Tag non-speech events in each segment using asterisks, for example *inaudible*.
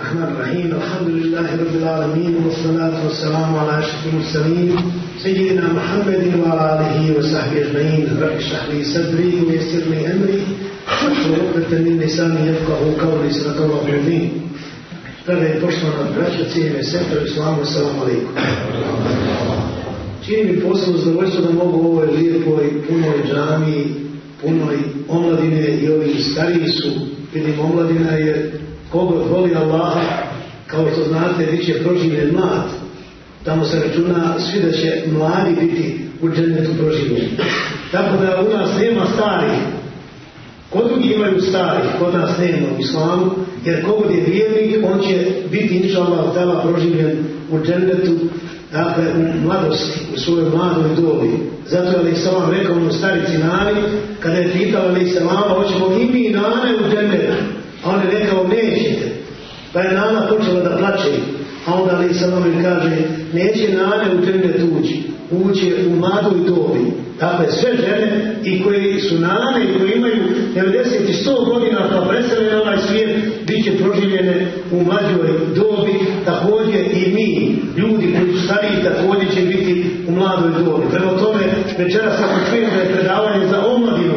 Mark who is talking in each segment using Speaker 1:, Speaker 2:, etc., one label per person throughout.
Speaker 1: الرحمن الرحيم الحمد لله رب العالمين والصلاة والسلام على أشرف المرسلين سيدنا محمد وعلى آله وصحبه أجمعين رب اشرح لي صدري ويسر لي أمري واحلل عقدة من لساني يفقه قولي صدق الله العظيم Prve je poštovana braća, cijene sestre, islamu, assalamu alaikum. Čini mi posebno zadovoljstvo da mogu u ovoj lijepoj, punoj džami, punoj omladine i ovi stariji su, vidim omladina je kogod voli Allaha, kao što znate, bit će proživljen mlad. Tamo se računa svi da će mladi biti u džennetu proživljeni. Tako da u nas nema starih. Kod drugi imaju starih, kod nas nema u islamu, jer kogod je vjernik, on će biti inša Allah tala proživljen u džennetu, dakle u mladosti, u svojoj mladoj dobi. Zato je Ali Salam rekao ono starici Nani, kada je pitala Ali Salama, hoćemo i mi Nane u džennetu. A on je rekao, nećete. Pa je Nana počela da plače. A onda Ali Salam kaže, neće Nane u džennet ući. Ući u mladoj dobi. Dakle, sve žene i koji su nane i koji imaju 90 i 100 godina pa na ovaj svijet, bit će proživljene u mlađoj dobi, također i mi, ljudi koji su stariji, također će biti u mladoj dobi. Prema tome, večera sam čujem da je predavanje za omladinu,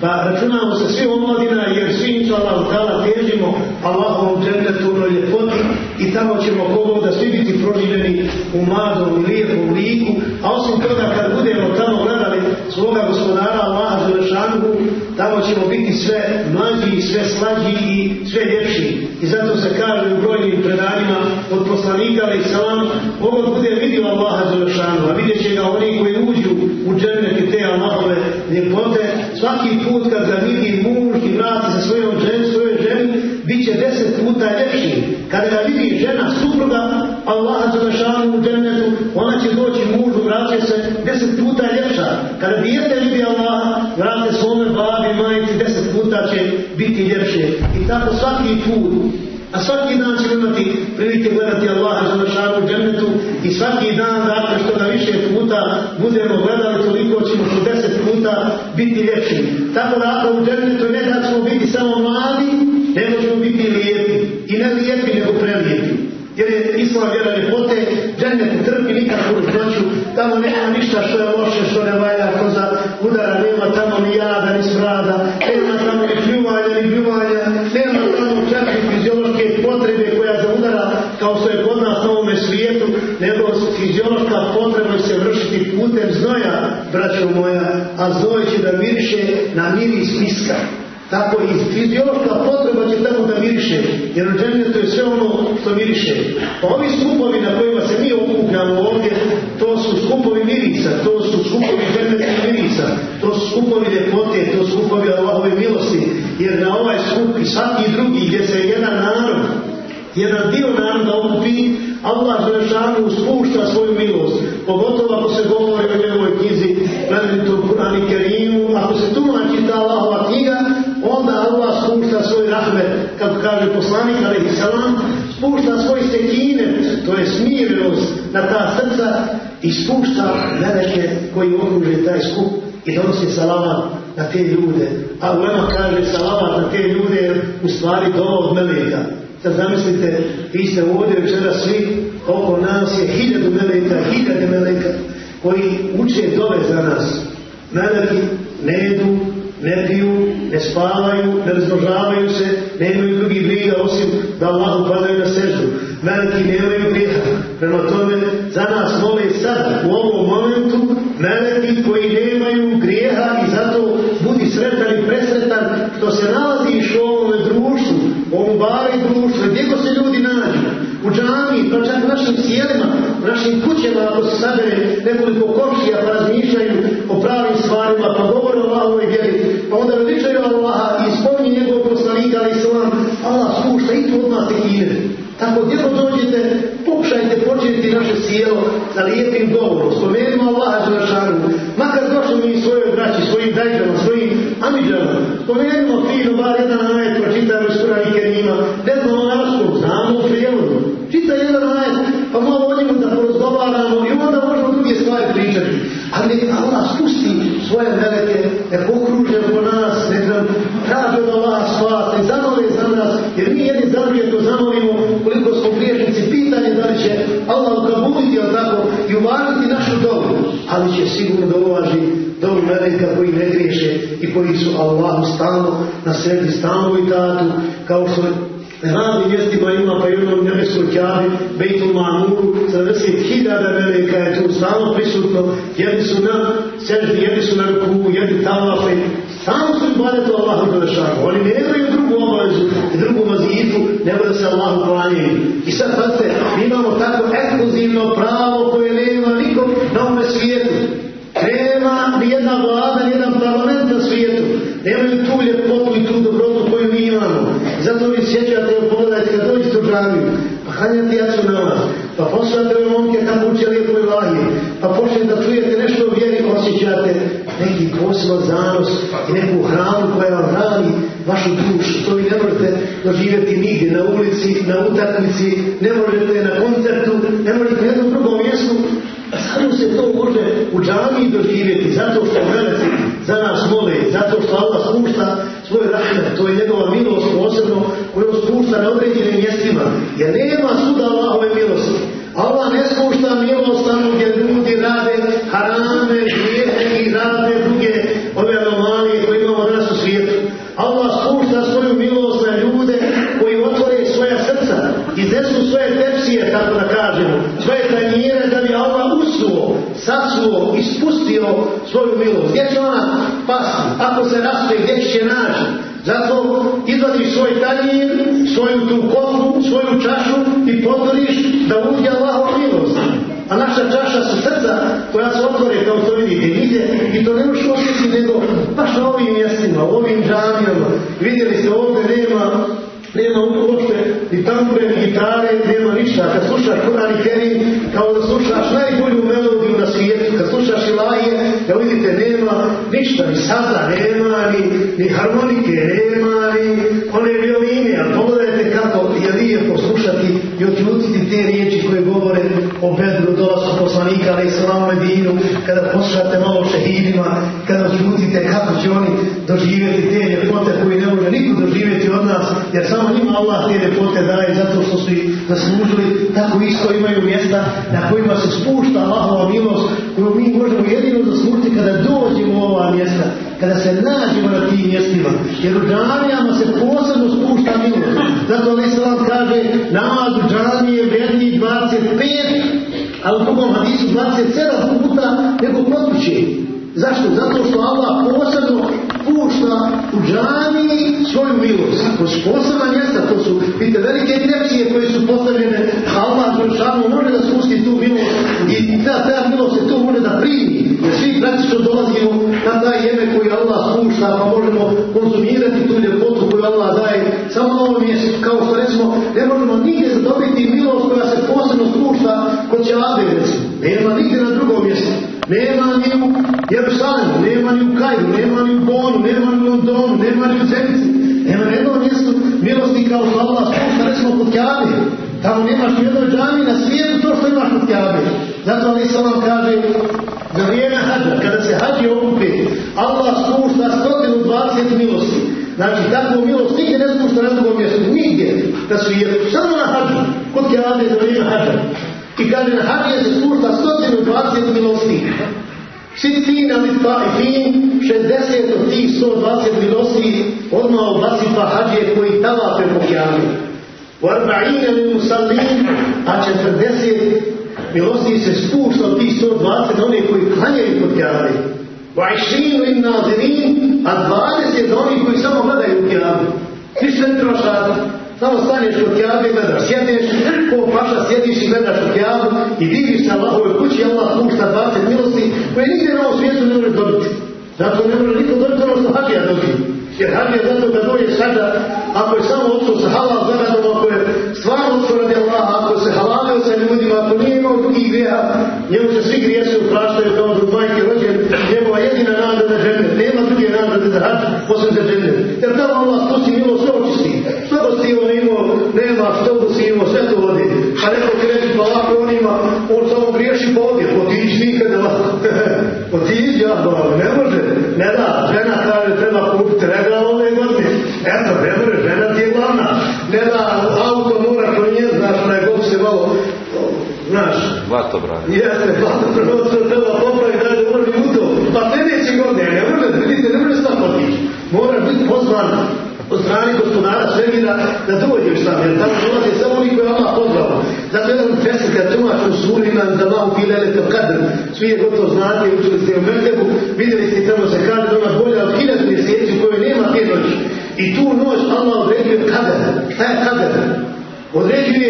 Speaker 1: pa računamo se svi omladina, svi inša Allah težimo Allahovom džerneturnoj ljepoti i tamo ćemo kogo da svi biti proživljeni u mladom i lijepom liku, a osim toga kad budemo tamo gledali svoga gospodara Allaha Želešanuhu, tamo ćemo biti sve mlađi, sve slađi i sve ljepši. I zato se kaže u brojnim predanjima od poslanika ali salam, ovo bude vidio Allaha Želešanuhu, a vidjet će ga oni koji uđu u džennet i te Allahove ljepote, svaki put kad ga vidi muž i vrati sa svojom žen, svojoj ženi, bit će deset puta ljepši. Kada ga vidi žena, supruga Allaha Želešanuhu u džennetu, ona će doći mužu, vraća se deset puta ljepša. Kada dijete vidi Allaha, vrate svome babi, majici, deset puta će biti ljepše. I tako svaki put. A svaki dan ćemo imati prilike gledati Allaha Želešanu u džennetu i svaki dan, dakle, što da više puta budemo gledali, toliko ćemo što deset puta biti ljepši. Tako ako u džennetu ne da ćemo biti samo mladi, ne možemo biti lijepi. I ne lijepi, nego prelijepi. Jer je islam vjera ljepote, džennet ne trpi nikakvu noću, tamo nema ništa što je loše, što ne valja, ko za udara, nema tamo ni jada, ni smrada, nema tamo ni pljuvanja, ni pljuvanja, nema tamo čak i fiziološke potrebe koja za udara, je kod nas na ovome svijetu, nego fiziološka potreba se vršiti putem znoja, braćo moja, a znoj će da miriše na miris miska. Tako i fiziološka potreba će tamo da miriše, jer u džennetu je sve ono što miriše. Pa ovi skupovi na kojima se mi okupljamo ovdje, to su skupovi mirisa, to su skupovi džennetskih mirisa, jedan dio naroda okupi, Allah Želešanu spušta svoju milost, pogotovo ako se govori o njegovoj knjizi, plemenitom Kurani Kerimu, ako se tumači ta Allahova knjiga, onda Allah spušta svoj rahmet, kako kaže poslanik alaihi salam, spušta svoj sekinet, to je smirenost na ta srca i spušta meleke koji okruže taj skup i donosi salamat na te ljude. A Ulema kaže salamat na te ljude jer u stvari doma od meleka. Sad zamislite, vi ste ovdje večera svi, oko nas je hiljadu meleka, hiljade meleka koji uče dove za nas. Meleki ne jedu, ne piju, ne spavaju, ne razložavaju se, nemaju drugih briga osim da Allah padaju na seždu. Meleki nemaju grijeha. Prema tome, za nas mole sad, u ovom momentu, meleki koji nemaju grijeha i zato budi sretan i presretan što se nalaziš u ovome društvu, u ovom bari društvu, gdje ko se ljudi nađu, u džami, pa čak u našim sjelima, u našim kućama, ako se sabere nekoliko komšija pa razmišljaju o pravim stvarima, pa govore o Allahovoj vjeri, pa onda veličaju Allaha i spominje njegovog poslanika, ali se vam Allah spušta i tu odmah tekine. Tako gdje dođete, pokušajte početi naše sjelo sa lijepim govorom, spomenimo Allaha Đelešanu, makar došli mi svojoj braći, svojim dajđama, svojim amiđama, spomenimo fino, bar jedan ajet, pročitamo iz Kurani Kerima, ne znamo na znamo u prijevodu, čita jedan ajet, pa malo o njemu da porazgovaramo i onda možemo druge stvari pričati. Ali Allah spusti svoje meleke, ne pokruže po nas, ne nam traže od Allah spas, ne zamole za nas, jer mi jedni za druge to zamolimo koliko smo griješnici, pitanje da li će Allah ukabuliti, ali tako, i uvažiti našu dobu, ali će sigurno da uvaži dobu meleka koji ne griješe i koji su Allahu stalno na sredi, stalno i tatu, kao što raznim mjestima ima pa i onom nebeskoj kjavi, Bejtul Mamuru, 70.000 meleka je tu stalno prisutno, jedni su na seždi, jedni su na ruku, jedni tavafe, stalno su im bade to Allahu Đelešanu. Oni nemaju drugu obavezu i drugu vazifu, nego da se Allahu klanjaju. I sad pazite, mi imamo tako ekskluzivno pravo koje nema nikom na ovome svijetu. Nema ni jedna vlada, ni jedan parlament na svijetu. Nemaju tu ljepotu i tu dobrotu koju mi imamo. Zato sjećate, pogledajte džamiju, pa hanjate jacu na vas, pa poslušate ove momke kako uče lijepo i pa počnete da čujete nešto vjeri, osjećate neki poseban zanos i neku hranu koja vam hrani vašu dušu. To vi ne možete doživjeti nigdje, na ulici, na utakmici, ne možete na koncertu, ne možete jednom drugom mjestu, Samo se to može u džamiji doživjeti, zato što meleci za nas mole, zato što Allah spušta svoj rahmet, to je njegova milost posebno određenim mjestima, jer nema suda Allahove milosti. Allah ne spušta milost tamo gdje ljudi Zato izvadiš svoj tanjir, svoju tu kotlu, svoju čašu i potvoriš da uđe Allahov milost. A naša čaša su srca koja se otvore kao što vidite nigdje i to ne možeš osjetiti nego baš na ovim mjestima, u ovim džamijama. Vidjeli ste ovdje nema nema uopšte ni tambure, ni gitare, nema ništa. Kad slušaš Kur'an i Kerim, kao da slušaš najbolju ništa, ni saza, nema, ni, ni harmonike, nema, ni one violine, a pogledajte kako je lijepo slušati i odljutiti te riječi koje govore o bedru, dolasku poslanika, ali islamu medinu, kada poslušate malo šehidima, kada odljutite kako će oni doživjeti te ljepote koje ne može niko doživjeti od nas, jer samo njima Allah te ljepote daje zato što su ih zaslužili, tako isto imaju mjesta na kojima se spušta Allahova milost, koju mi možemo jedino zaslužiti kada dođemo u ova mjesta, kada se nađemo na tim mjestima, jer u džamijama se posebno spušta milost. Zato Ali Salam kaže, namaz u džamiji je vredniji 25, a u drugom hadisu 27 puta nego kod kuće. Zašto? Zato što Allah posebno pušta u džamiji svoju milost. Su posebna mjesta, to su, vidite, velike tepsije koje su postavljene, Allah Đeršanu može da spusti tu milost i ta, ta milost se tu može da primi. Jer svi praktično dolazimo na taj jeme koji Allah spušta, pa možemo konzumirati tu ljepotu koju Allah daje samo na ovom mjestu. Kao što recimo, ne možemo nigdje zadobiti milost koja se posebno spušta kod Čabe, recimo. Nema nigdje na drugom mjestu. Nema ni u Jerusalemu, nema ni u Kajru, nema ni u Bonu, nema ni u Londonu, nema ni u Zenici. Nema ni jednom mjestu milosti kao što Allah spušta, recimo kod Kjabe. Tamo nemaš ni jednoj džami na svijetu to što imaš kod Kjabe. Zato Ali Salam kaže, za vrijeme hađa, kada se hađi okupi, Allah spušta 120 milosti. Znači, takvu milost nigdje ne spušta na drugom mjestu, nigdje. Da su je samo na hađu, kod Kjabe za vrijeme hađa. I kaže, na hađe se spušta 120 milosti. Sitin ali taifin, 60 od tih 120 milosti odmah obasipa hađe koji tava preko Kjabe. U arba'ina min musallin, a 40 milosti se spušta od tih 120 na one koji klanjaju kod Kjabe. U ašrinu im nazirin, a 20 za onih koji samo gledaju Kjabe. Svi se raditi. Samo staneš kod Kjabe, gledaš, sjedneš, ko paša sjediš i gledaš kod Kjabu i diviš se Allahove kući, Allah spušta 20 milosti koje nigdje na ovom svijetu ne može dobiti. Zato ne može niko dobiti ono što Hadija dobije. Jer Hadija zato kad dođe sada, ako je samo odšao sa halal zaradom, ako je stvarno odšao radi Allaha, ako se halalio sa ljudima, ako nije imao drugih grijeha, njemu se svi grijesi upraštaju kao do majke rođen, njegova jedina nada za žene, nema druge nade za hač, osim za žene. Jer tamo Allah spusti milo sve očisti. Što go si on imao, nema, si imao, sve to vodi. A neko ti reći pa lako on ima, on samo griješi po ovdje, otići nikada *laughs* otići, ja, ne može, ne da, žena kaže treba kupiti regal ove godine. Eto, ne može, žena ti je glavna. Ne da, auto mora kod nje, znaš, onaj god se malo, znaš.
Speaker 2: Vato brani.
Speaker 1: Jeste, vato brani, to treba popraviti, da ne može u to. Pa sljedeće godine, ne može, vidite, ne može sam otići. Moraš biti pozvan od strane gospodara svemira da dođeš tam, jer tamo dolaze samo oni koji Allah pozvao. Zato jedan fesir kad tumač u suri imam da malo pilele to kadr, svi je gotovo znate, učili ste u Mertebu, vidjeli ste tamo se kaže da ona bolja od hiljadu mjeseci u nema te noći. I tu noć Allah određuje kader. Šta je kader? Određuje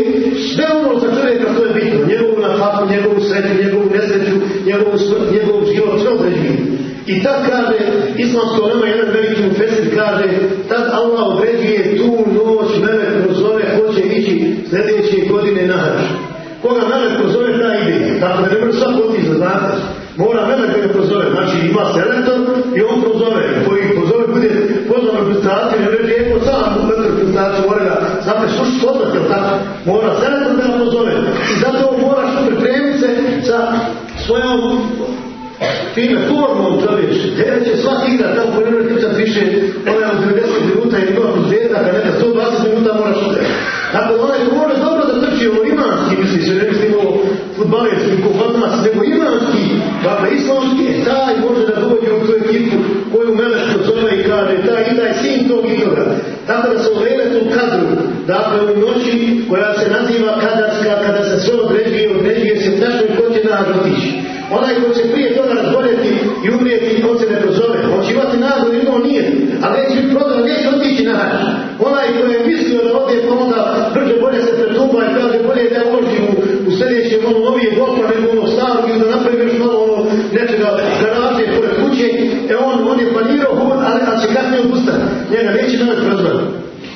Speaker 1: sve ono za čovjeka što je bitno. Njegovu nafaku, njegovu sreću, njegovu nesreću, njegovu smrt, njegov život, sve određuje. I tad kaže, islamsko nama jedan veliki mufesir kaže, tad Allah određuje tu noć, melek prozove, hoće ići sljedeće godine na hač. Koga melek prozove, ta ide. Tako da ne može svak otići znate. Mora da ga prozove. Znači ima selektor i on prozove. Koji prozove bude pozvan reprezentaciju, ne reći, evo sam u reprezentaciju, mora ga, znate, slušati poznat, jel tako? Mora selektor da ga. I zato moraš pripremiti se sa svojom time formom čovječ, gdje će svaki igra tako može kričat više, onaj od 90 minuta i ima zvijezdaka, neka 120 minuta moraš utrati. Tako da onaj ko može dobro da trči ovo imanski, misliš, ne mislim ovo futbalerski, ko fatmas, nego imanski, dakle islamski, taj može da dođe u tu ekipu koju Meleško zove i kaže, taj i taj sin tog i toga. Tako da se u veletu kadru, dakle u noći koja se naziva kadarska, kada se sve određuje, određuje se tačno ko će nađe otići. Onaj ko će prije toga razboljeti i umrijeti, on se ne prozove. On će imati nadu ili on nije. A neće biti prozor, neće otići na hač. Onaj ko je mislio da ode, pa onda brže bolje se pretuba i kaže bolje da uložim u, u sljedeće ono novije bloka nego ono staro ili da napravim još malo ono nečega garaže pored kuće. E on, on je planirao ali, ali će kasnije odustati. Njega neće da prozor.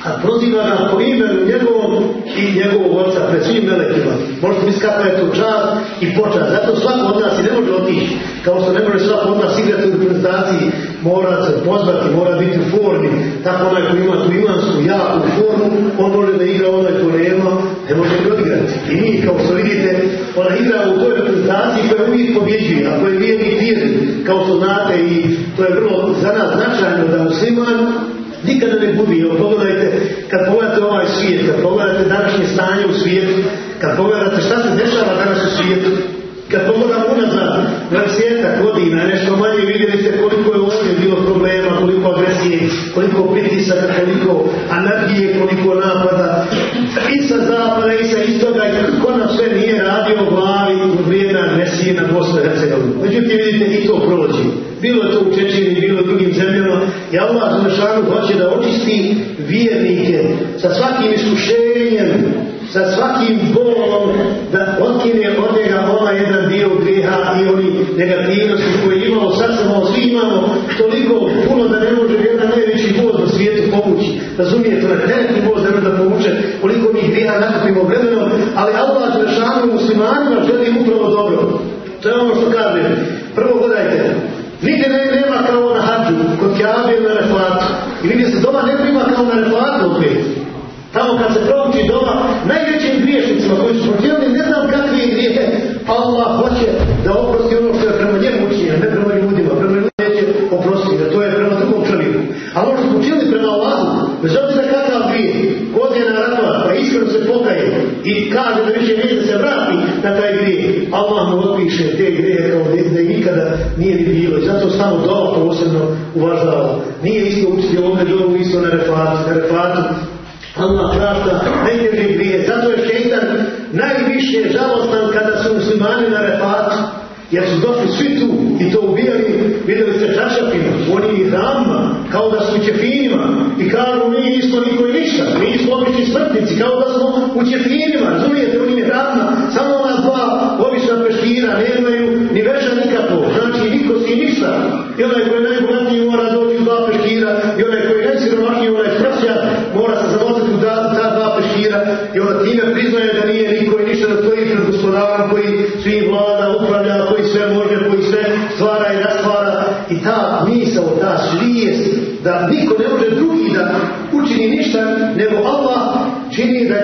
Speaker 1: A proziva ga njegovog oca pred svim melekima. Možete misliti kakva je to i počast. Zato svako od nas i ne može otići. Kao što ne može svako od nas igrati u reprezentaciji, mora se pozvati, mora biti u formi. Tako onaj koji ima tu imansku, jaku formu, on može da igra onaj ko nema, ne može ga odigrati. I mi, kao što vidite, ona igra u toj reprezentaciji koja uvijek pobjeđuje, a koja je vjerni vjerni, kao što znate i to je vrlo za nas značajno da musliman nikada ne budi. Evo, pogledajte, kad pogledate ovaj svijet, kad pogledate današnje stanje u svijetu, kad pogledate šta se dešava danas u svijetu, kad pogledamo unazad 20 godina, nešto manje vidjeli ste koliko je ovdje bilo problema, koliko agresije, koliko pritisaka, koliko anarhije, koliko napada, i sa zapada i sa istoga, i kako nam sve nije radio u glavi u vrijeme agresije na Bosnu i. Međutim, vidite, i to prođe. Bilo je to u Čečini, bilo u drugim zemljama, i Allah hoće da očisti vjernike sa svakim iskušenjem, sa svakim bolom, da otkine od njega ovaj jedan dio grijeha i oni negativnosti koje imamo, sad samo svi imamo toliko puno da ne može jedan najveći voz na svijetu povući. Razumijete, na teretni voz ne da povuče koliko mi grijeha nakupimo vremenom, ali Allah Zalešanu muslimanima želi upravo dobro. To je ono što kaže. Prvo gledajte, Nigdje ne, nema kao na hađu, kod Kjabe ili na reflatu. I nigdje se doma ne prima kao na reflatu opet. Tamo kad se prouči doma, najvećim griješnicima koji su počinili ne znam kakve grijehe, Allah hoće da oprosti ono što je prema njemu učinjeno, ne prema ljudima. Prema ljudima neće oprostiti, jer to je prema drugom čovjeku. A ono što su učinili prema Allahu, bez obzira kakav grije, godje na ratova, pa iskreno se pokaje i kaže da više neće se vrati na taj grije, Allah mu otpiše te nikada nije ni bilo. I zato samo dova posebno uvažava. Nije isto učiti ovdje dovu isto na refatu, na refatu Allah prašta najteže grije. Zato je šeitan najviše žalostan kada su muslimani na refatu. Jer su došli svi tu i to ubijali, vidjeli ste čašapima, u onim hramima, kao da su u ćefinima i kažu mi nismo niko i ništa, mi smo obični smrtnici, kao da smo u ćefinima,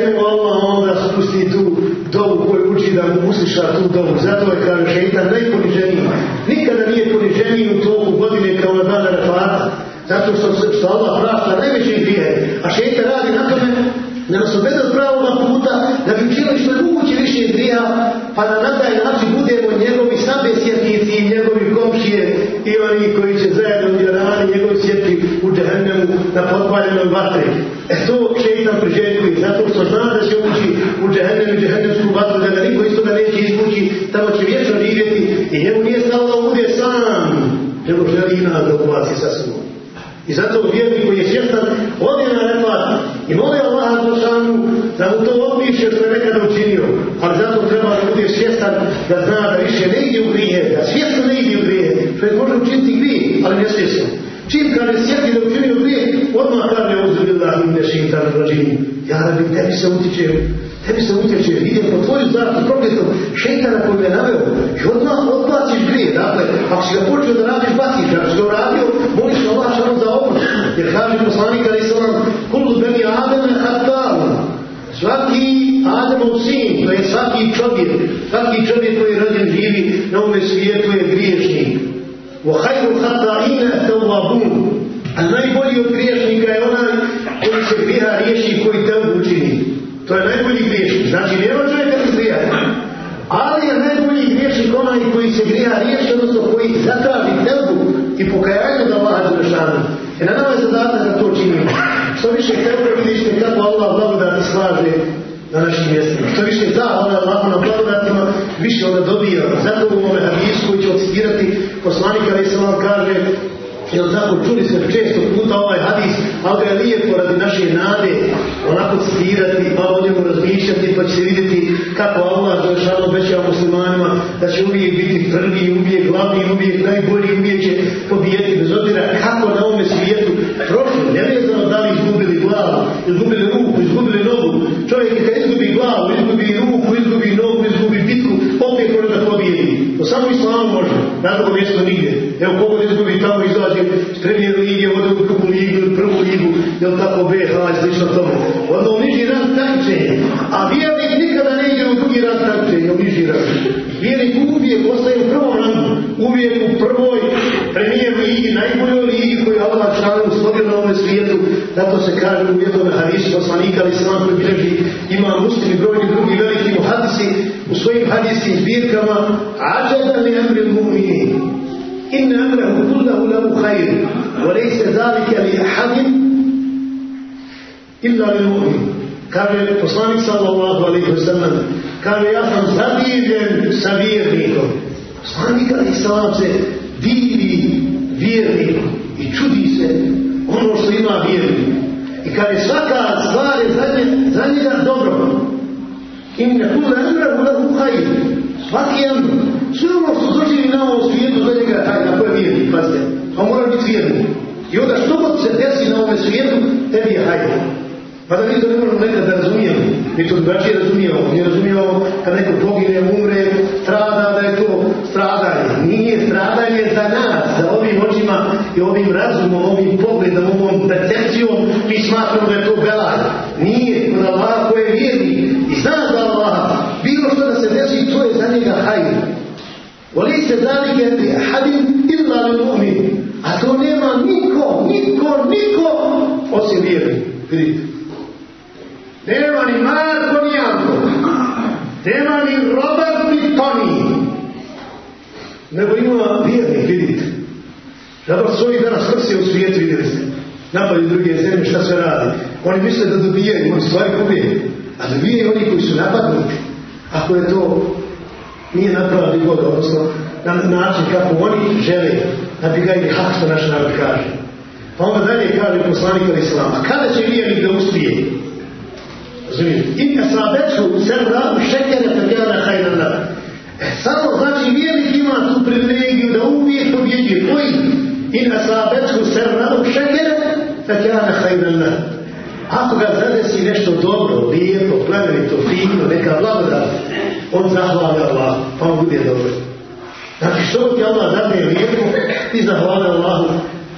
Speaker 1: njemu Allah onda spusti tu dovu koju uči da mu usliša tu dovu. Zato je kaže šeitan najponiženiji. Nikada nije poniženiji u toku godine kao na dana refata. Zato što, što Allah prašta najveći grije. A šeitan radi na tome da nas obede od pravoga puta, da bi učili što je moguće više grija, pa da na taj način budemo njegovi sabesjetnici i njegovi komšije i oni koji će zajedno djerani njegovi sjeti u džehennemu na potpaljenoj vatri. E to šeitan priželjkuje, zato što zna da će ući u džehennemu i džehennemsku vatru, da ga niko isto da neće izvući, tamo će vječno živjeti i njemu nije stalo da bude sam, nego želi nas da uvaci sa sobom. I zato vjernik koji je svjestan, odi na refat i moli Allah Đelšanu da mu to opiše što je nekada učinio. Ali zato treba da bude svjestan da zna da više ne ide u grije, da svjesno ne ide u grije. Što je može učiniti grije, ali ne svjesno. Čim kada je sjeti da učinio grije, odmah kaže uzubila im nešintan rođini. Ja radim, tebi se utiče, tebi se utječe, idem po tvoju zaštitu prokletom šeitana koji me naveo i odmah odbaciš grije. Dakle, ako si ga počeo da radiš, baciš, ako si ga uradio, moliš Allah samo za oprost. Jer kaže poslanik ali se vam kulu beni Ademe hatalun. Svaki Ademov sin, to je svaki čovjek, svaki čovjek koji je rođen živi na ovome svijetu je griješnik. وَحَيْرُ خَطَائِنَ تَوَّابُونَ A najbolji od griješnika je onaj koji se grijeha riješi koji te učini. To je najbolji griješnik. Znači, nema čovjeka bez grijeha. Ali je najbolji griješnik onaj koji se grijeha riješi, odnosno koji zatraži telbu i pokajanje da Allah Đelešanu. I na nama je zadatak da to činimo. Što više telbe vidite kako Allah blagodati slaže na našim mjestima. Što više zahvala Allahu na blagodatima, više onda dobija. Zato u ovome hadisu koji ću citirati, poslanik ali se vam kaže Jel tako, čuli se često puta ovaj hadis, ali ga je lijepo radi naše nade onako citirati, malo o njemu razmišljati, pa će vidjeti kako Allah Đelešanu obećava muslimanima da će uvijek biti prvi, uvijek glavni, uvijek najbolji, uvijek će pobijeti bez obzira kako na ovome svijetu prošlo, nevezano da li izgubili glavu, izgubili nogu. Čovjek kad izgubi glavu, izgubi ruku, izgubi nogu, izgubi bitku, opet može da pobijedi. To samo islamu može, na drugo mjesto nigdje. Evo kogo izgubi tamo izađe s premijeru lige, ode u drugu ligu prvu ligu, jel tako BH i slično tomu. Onda u niži rad takmičenja. A vjernik nikada ne ide u drugi rad takmičenja, u niži rad. Vjernik uvijek ostaje u prvom rangu, uvijek u prvoj premijer ligi, najboljoj ligi koju Allah dogodilo na ovom svijetu, zato se kaže u jednom hadisu poslanika ali sam koji bilježi ima muslim i brojni drugi veliki hadisi u svojim hadiskim zbirkama ađada li emri mu'mini in emrehu kullahu lahu hajr volej se zalike li ahadin? Illa li mu'min. Kaže poslanik sallallahu alaihi wa sallam kaže ja sam zadivljen sa vjernikom. Poslanik alaihi sallam se divi vjernikom i čudi se ono što ima i kaže svaka stvar je za, nje, za njega dobro. Inne kule emrehu lehu hajr svaki emr sve ono što dođe na ovom svijetu za njega je hajr ako je vjernik pazite. On mora biti i onda što god se desi na ovom svijetu tebi je hajr Pa da mi to ne možemo nekad da razumijemo. Mi to drugačije razumijemo. Mi razumijemo kad neko pogine, umre, strada, da je to stradanje. Nije stradanje za nas, za ovim očima i ovim razumom, ovim pogledom, ovom percepcijom, mi smatramo da je to belaj. Nije, kod Allah ko je vjerni i zna da Allah, bilo što da se desi, to je za njega hajr. Voli se zalike bi hadim illa li. A to nema niko, niko, niko osim vjerni. Vidite. Nema ni Marko ni Anko. Nema ni Robert ni Toni. Nego ima vjernik, vidite. Zato su ovih danas vrsi u svijetu, vidjeli ste. Napadi druge zemlje, šta se radi. Oni misle da dobijaju, oni stvari gubije. A dobijaju oni koji su napadnuti. Ako je to nije napravili God, odnosno na način kako oni žele da bi ga ili hak što naš narod kaže. Pa onda dalje kaže poslanik al Islam, a kada će vjernik da uspije? Razumijete? In asabethu serra u šekere fekana hajrana. E, samo znači vjernik ima tu privilegiju da uvijek pobjeđuje. Koji? In asabethu serra u šekere fekana hajrana. Ako ga zadesi nešto dobro, lijepo, plemenito, fino, neka blagodat, on zahvali Allah, pa on bude dobro. Znači što ti Allah zadne lijepo, ti zahvali Allahu,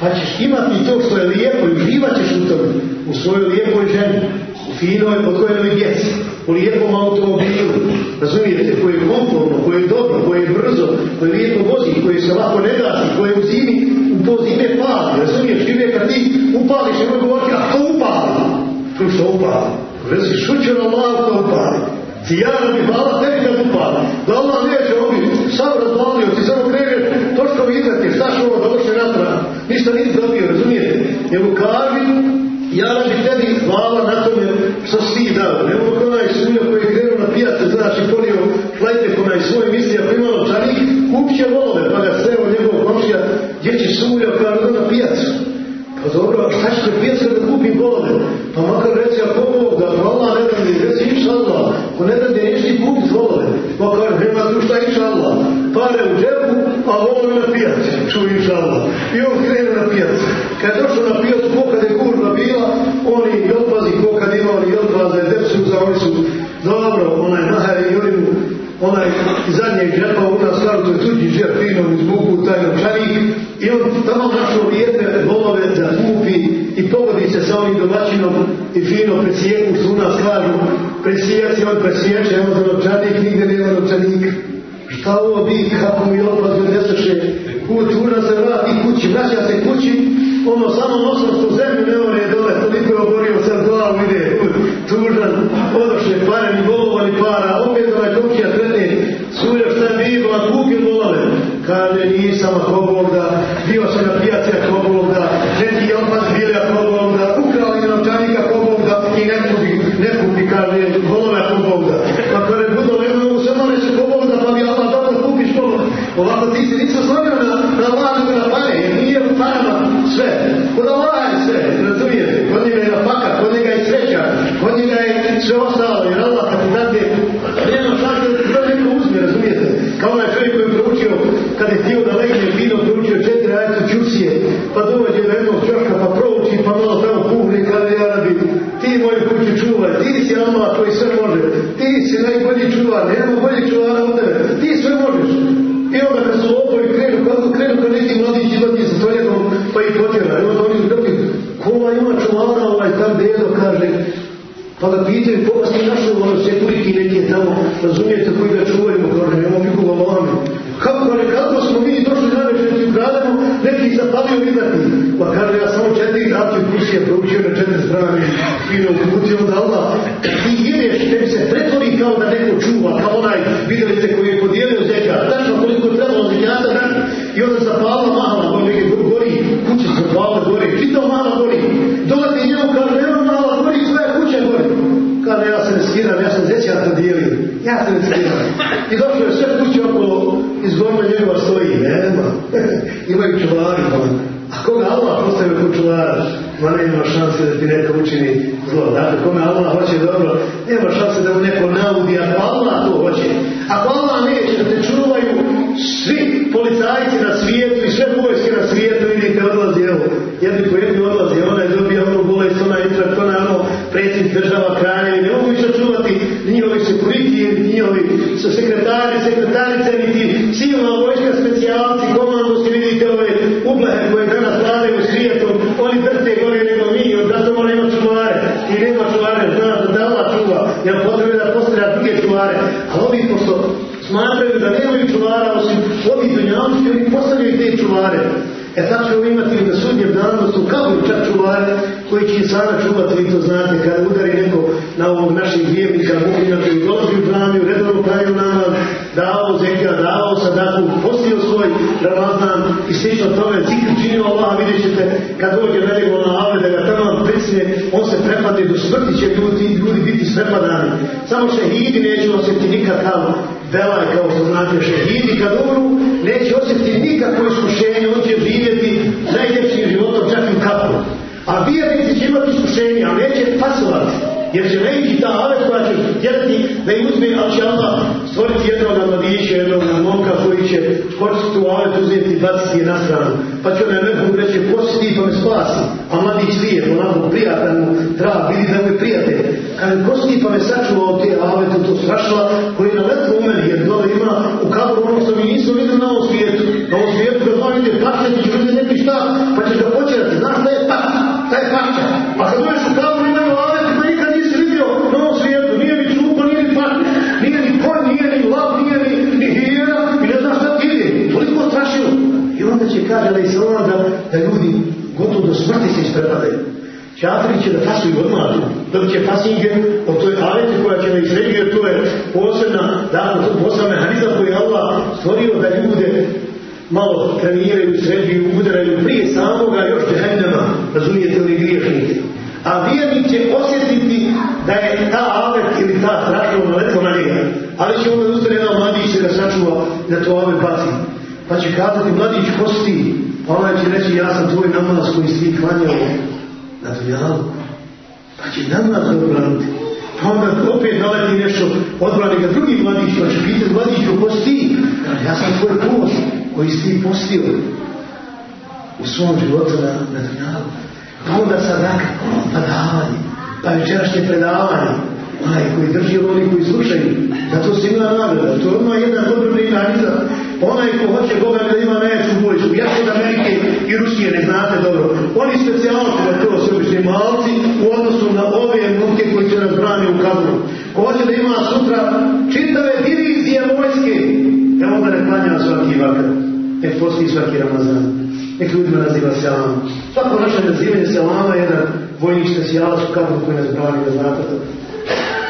Speaker 1: pa ćeš imati to što je lijepo i uživat ćeš u tome, u svojoj lijepoj ženi, finoj, odgojenoj djeci, u lijepom automobilu, razumijete, koje je komfortno, koje je dobro, koje je brzo, koje lijepo vozi, koje se lako ne gasi, koje u zimi, u po zime pali, razumiješ, ti kad ti upališ, ima govoriti, a to upali, to što upali, reci, šuće na Allah, to upali, ti ja da bi hvala tebi da upali, da Allah neće ovi, sam razvalio, ti samo kreneš, to što vidite, šta što ovo došli natrag, ništa nisi dobio, razumijete, nego kaži, ja bi tebi hvala na tome što si ti dao. Ne mogu onaj sunja koji je krenuo na pijacu, znaš i ponio flajte ko naj svoj misli, ako ima novčanik, kup će volove, pa ga sreo njegov komšija, gdje će sunja kao na pijacu. Pa dobro, a ćete pijacu da kupim volove? Pa makar reci, ako Bog da Allah ne da mi, reci inša Allah, ko ne da mi ništa i kupit volove. Pa kaže, nema tu šta inša Allah. Pare u džepu, a volove na pijacu, čuj inša Allah. I on krene na pijacu. Kad je došao na pijacu, ko kad je gužba bila, oni i odpazi ko kad imali i odpaze, depsu za oni su dobro, onaj nahaj i oni onaj iz zadnjeg džepa u nas kažu to je tuđi džep finom iz buku taj novčanik i on tamo našao lijepe i fino presijeku su nas kažu presijaci on presiječe on za novčanik nigdje nema novčanika šta ovo bi kako mi odpad neseše kut ura se vrati kući vraća se kući ono samo nosom što zemlju ne one dole toliko je oborio sad glavu ide tužan odoše pareni bolovani para opet ovaj komšija sretne suja šta bi bila kupio volove kaže nisam ako Bog da bio sam na pijaci ako Bog da neki je odmah bili ako Bog da ukrao je novčanika ako Bog da i ne kupi ne kupi kaže volove ako Bog da pa kada je budo ne mogu samo reći ako Bog da pa bi Allah dobro kupiš volove ovako ti se nisu pa ga pitaju, koga ste našli, ono sekuriti neke tamo, razumijete koji ga čuvaju, kaže, nema nikoga lame. Kako, kaže, kako smo mi došli na večer ti ukrademo, neki zapalio vidati. Pa kaže, ja samo četiri dati kusije proučio na četiri strane, fino uputio od Allah. Ti ideš, tebi se pretvori kao da neko čuva, kao onaj, vidjeli ste koji je podijelio zeka, tačno koliko trebalo zekata da i onda zapala mala, on neke gori, kuća se zapala gori, čitav mala postavio kod čuvara, ma nema šanse da ti neko učini zlo. Dakle, kome Allah hoće dobro, nema šanse da mu neko naudi, ako Allah to hoće. Ako Allah neće da te čuvaju svi policajci na svijetu i sve vojske na svijetu, vidite, odlazi, evo, jedni po jedni odlazi, onaj dobija onu bolest, onaj intrak, onaj ono, predsjednik država kraljevi, ne mogu više čuvati njihovi sekuriti, njihovi sekretari, sekretarice, niti civilna vojska, specijalci, komandosti, vidite ove ublehe koje danas vladaju svijetom, oni drte gore nego mi, od zato mora imati čuvare. I nema čuvare, zna da dala čuva, jer potrebno da postavlja druge čuvare. A ovi pošto smatraju da nemaju čuvara, osim ovi dunjavnosti, oni postavljaju te čuvare. E tako ćemo imati na sudnjem danu su kao čak čuvare koji će insana čuvati, vi to znate, kada udari neko na ovog naših vjernika, mu'mina koji dolazi u džamiju, redovno pravio namaz, dao zeka, dao sadaku, postio svoj Ramazan i slično tome, zikr činio Allah, vidjet ćete, kad dođe njegov na ave, da ga tamo prisne, on se prepade, do smrti će ljudi, ljudi biti sprepadani. Samo šehidi neće osjetiti nikakav belaj, kao što znate, šehidi kad umru, neće osjetiti nikakvo iskušenje, on će živjeti najljepšim životom, čak i kapu. A vjernici će imati iskušenje, a neće pasovati. Jer će ne ići ta avet koja će djeliti da im uzme, ali će Allah stvoriti jednog mladića, jednog momka koji će koristiti tu avet uzeti i baciti je na stranu. Pa će onaj nekom reći, posjeti pa me spasi. A mladić lije, onako prijatan mu, drag, vidi da mu je prijatelj. Kaže, prosti pa me sačuvao te avete, to strašila, koji je naletno u meni, jer dole ima u kabru ono što mi nismo vidio na ovom svijetu. Na ovom svijetu kad vam ide pakće, ti ćeš ne šta, pa ćeš ga počerati. Znaš šta je pak, šta je pakća. Pa A kad dođeš u kabru imaju avete pa nikad nisi vidio na ovom svijetu, nije ni čupa, nije ni pak, nije ni pojn, nije ni lav, nije ni, ni hijera, i ne znaš šta ti ide. Toliko strašilo. I onda će kaže, da i da, da ljudi gotovo do smrti se isprepadaju. Čatri će da pasuju odmah dobit će pasinge od toj aveti koja će da izređuje, to je posebna, dakle, posebna mehanizam koji je Allah stvorio da ljude malo treniraju, sređuju, udaraju prije samoga još džehennema, razumijete li griješnike. A vjernik će osjetiti da je ta avet ili ta strašno naletla na njega. Ali će onda ustane jedan mladić se ga sačuva da to avet baci. Pa će kazati, mladić, ko si ti? Pa onaj će reći, ja sam tvoj namaz koji si ti klanjao na dunjalu. Pa će namaz odbraniti. Pa onda opet naleti nešto, odbrani ga drugi mladić, pa će pitati mladiću, ko si ti? Ja sam tvoj post koji si ti postio u svom životu na, na dunjalu. Pa onda sadaka, pa davanje, pa večerašnje predavanje, onaj koji drži oni koji slušaju, da to ima nagrada, to je odmah jedan dobro mehanizam Onaj ko hoće Boga da ima najjaču vojsku, ja od Amerike i Rusije ne znate dobro. Oni specijalci da to obični malci u odnosu na ove muke koji će nas brani u kadru. Ko hoće da ima sutra čitave divizije vojske, da ne klanja svaki vakar. Nek posti svaki Ramazan. Nek ljudima naziva selam. Svako naše nazivanje selama je jedan vojnik specijalac u kadru koji nas brani da znate to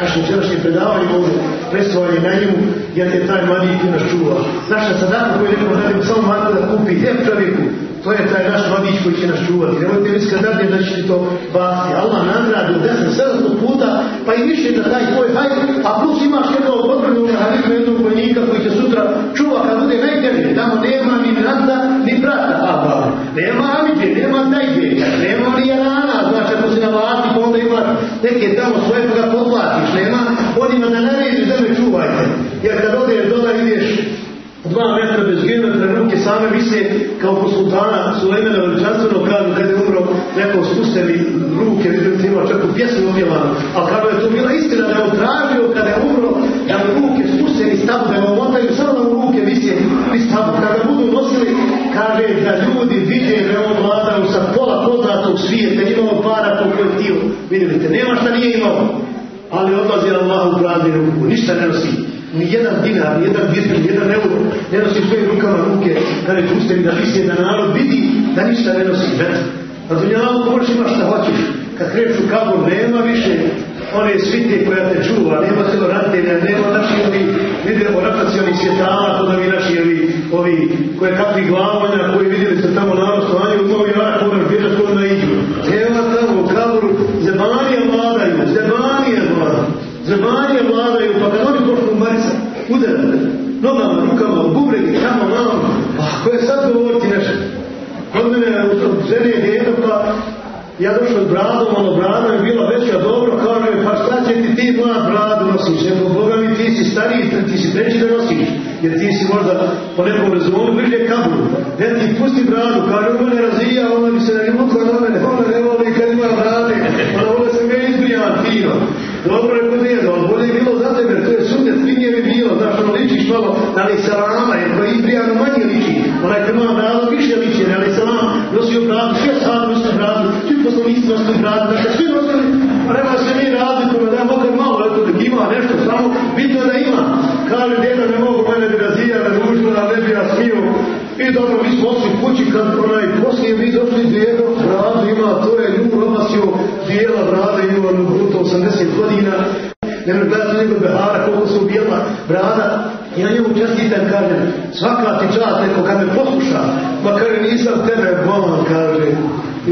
Speaker 1: našem včerašnjem predavanju ovdje predstavljanje na njemu, jer je taj mladi koji nas čuva. Naša sadaka koju neko želimo samo mlada da kupi lijep čovjeku, to je taj naš mladić koji će nas čuvati. Nemojte kad dadne da ćete to baciti. Allah nagradi u 10 puta, pa i više da taj tvoj hajde, a plus imaš jednog odbrnog hadika jednog vojnika koji će sutra čuva kad bude najteže. Tamo nema ni brata, ni brata. A, nema amiđe, nema tajde, nema ni jarana, znači ako se navati, pa onda ima neke tamo svoje pa ga podplatiš. Nema onima da narediš da me čuvajte. Jer kad odeš dole ideš dva metra bez same vise kao po sultana Sulejmana veličanstveno kažu kada je umro neko spustili ruke, vidite ima čak u pjesmu objavano, ali kada je to bila istina da je on tražio kada je umro da mu ruke spustili stavu, da mu motaju samo da mu ruke vise i stavu. Kada budu nosili, kaže da ljudi vide da je on vladao sa pola poznatog svijeta, imao para koliko je htio. Vidite, nema šta nije imao, ali odlazi Allah u prazni ruku, ništa ne nosi ni jedan dinar, ni jedan dirham, ni jedan euro ne nosi svojim rukama ruke da ne pustili da misle da narod vidi da ništa ne nosi vetra. Na dunjalu možeš imaš šta hoćeš. Kad kreću kabor nema više one svite koja te čuva, nema se oratelja, nema naši ovi vide orapacioni svjetala, to da vi naši ovi, ovi koje kakvi glavanja koji vidjeli ste tamo narod stovanju, u novi žene je pa ja došao s bradom, ono brada je bila veća, dobro, kaže, pa šta će ti ti mlad bradu nosiš, nego Boga mi ti si stariji, ti si treći da nosiš, jer ti si možda po nekom rezonu bliže kaburu. Ne ti pusti bradu, kaže, u mene razija, ona bi se ne mukla na mene, ona ne voli kad ima brade, ona voli se me izbrijan fino. Dobro je kod nije, ali bolje je bilo za tebe, to je sunet, finje bi bilo, znaš, ono ličiš malo, ali salama, jer koji izbrijano manje liči, nosili bradu, dakle svi nosili, pa nema se mi razlikujemo, da je makar malo, eto da ima nešto, samo bitno da ima. Kaže, djeda ne mogu mene bi razvijali, ružno, da ne bi ja smio. I dobro, mi smo osim kući, kad onaj poslije mi došli djedo, bradu ima, to je nju romasio, bijela brada ima, bruto 80 godina, ne mi gledati nego behara, koliko se ubijela brada, i na njemu čestitam kažem, svaka ti čast neko kad me posluša, ma kaže nisam tebe bolan, kaže,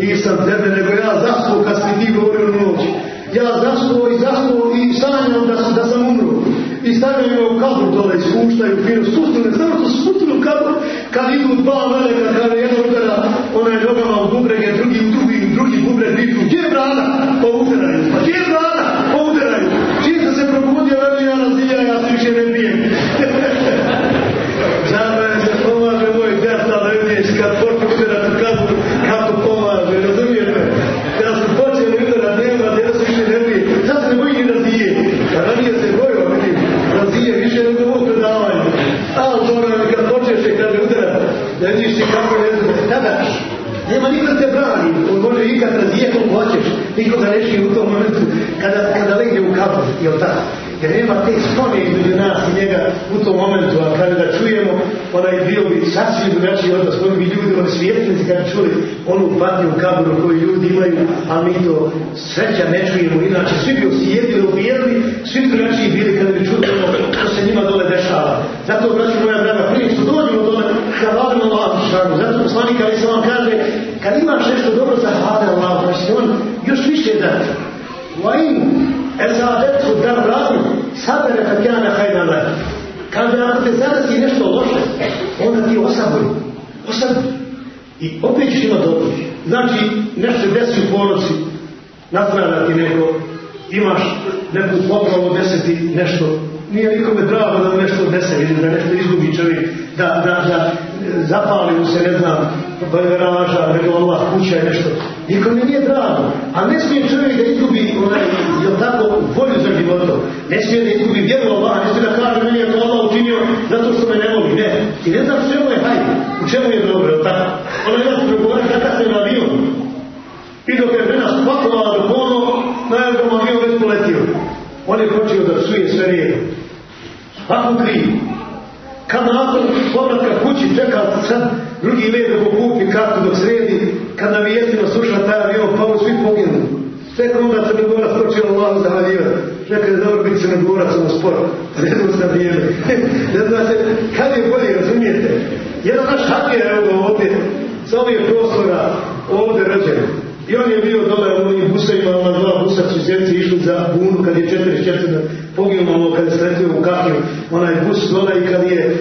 Speaker 1: nisam tebe, nego ja zaspo kad si ti govorio noć. Ja zaspo i zaspo i sanjam da, da sam umro. I stavljaju me u kabur dole, spuštaju fino, spustili, samo to spustili u kabur, kad idu dva velika, kaže, jedan udara onaj nogama u bubrege, drugi u drugi, drugi bubreg, gdje je brada? Pa udaraju. Pa gdje je brada? Pa udaraju. Čim sam se probudio, veli ja razvija, ja se više ne bijem. Žaba se pomaže moj djed, da vidiš kad počne udarati u kabur, kako pomaže, razumijete? Kad su počeli udarati, nema, djed se više ne bije. Sad se ne boji ni razvije. A ranije se bojio, vidim, razvije više nego ovo predavanje. Ali dobro, kad počeš je, kaže, udarati, da vidiš ti kako ne znam. Tada, nema niko da te brani, on može ikad razvije koliko hoćeš, niko ga neši u tom momentu, kada, kada legne u kabur, jel tako? jer nema te spone između nas i njega u tom momentu, a kada da čujemo, onaj bio bi sasvim drugačiji odnos, koji bi ljudi, oni svijetnici kad čuli onu patnju kaburu koju ljudi imaju, a mi to sreća ne čujemo, inače svi bi osjetili, ubijeli, svi drugačiji bili kada bi čuli ono što se njima dole dešava. Zato, braću moja draga, prije što dođemo dole, da Đelešanu. Zato poslanik Ali Salam kaže, kad imaš nešto dobro za Allahu, Allah, pa će on još više dati. Vajim, ezadetu dar razum, sabere fatjana hajdan rad. Kaže, ako te zadati nešto loše, onda ti osabori. Osabori. I opet ćeš imati dobro. Znači, nešto se desi u ponoci, nastrada ti neko, imaš neku popravu deseti nešto. Nije nikome drago da nešto nešto desi, da nešto izgubi čovjek, da, da, da zapali mu se, ne znam, garaža, nego Allah kuća i nešto. Nikome nije drago. A ne smije čovjek da izgubi onaj, jel tako, volju za životom. Ne smije da izgubi vjeru Allah, ne smije da kaže meni je to Allah učinio zato što me ne voli. Ne. I ne znam što je hajde. U čemu je dobro, jel tako? Ona jedna se pregovarati kakav se na avion. I dok je žena spakovala do ono, na aerodrom avion već poletio. On je počeo da suje sve rijedo. Svako kriv. Kad nakon povratka kući čeka sad drugi led da kupi kartu dok sredi, kad na vijestima sluša taj avion, pa svi poginu. Tek onda Crnogorac počeo Allah zahvaljivati. Rekao je dobro biti Crnogorac ono sporo, *laughs* ne znam na vrijeme. *laughs* ne znate, kad je bolje, razumijete? Jedan naš hakir, evo ovdje, sa ovih prostora, ovdje rođen. I on je bio dole u ovim busevima, ona dva busa su sjeci išli za bunu kad je 44 poginulo, kad je sretio u kakiju, onaj bus dole i kad je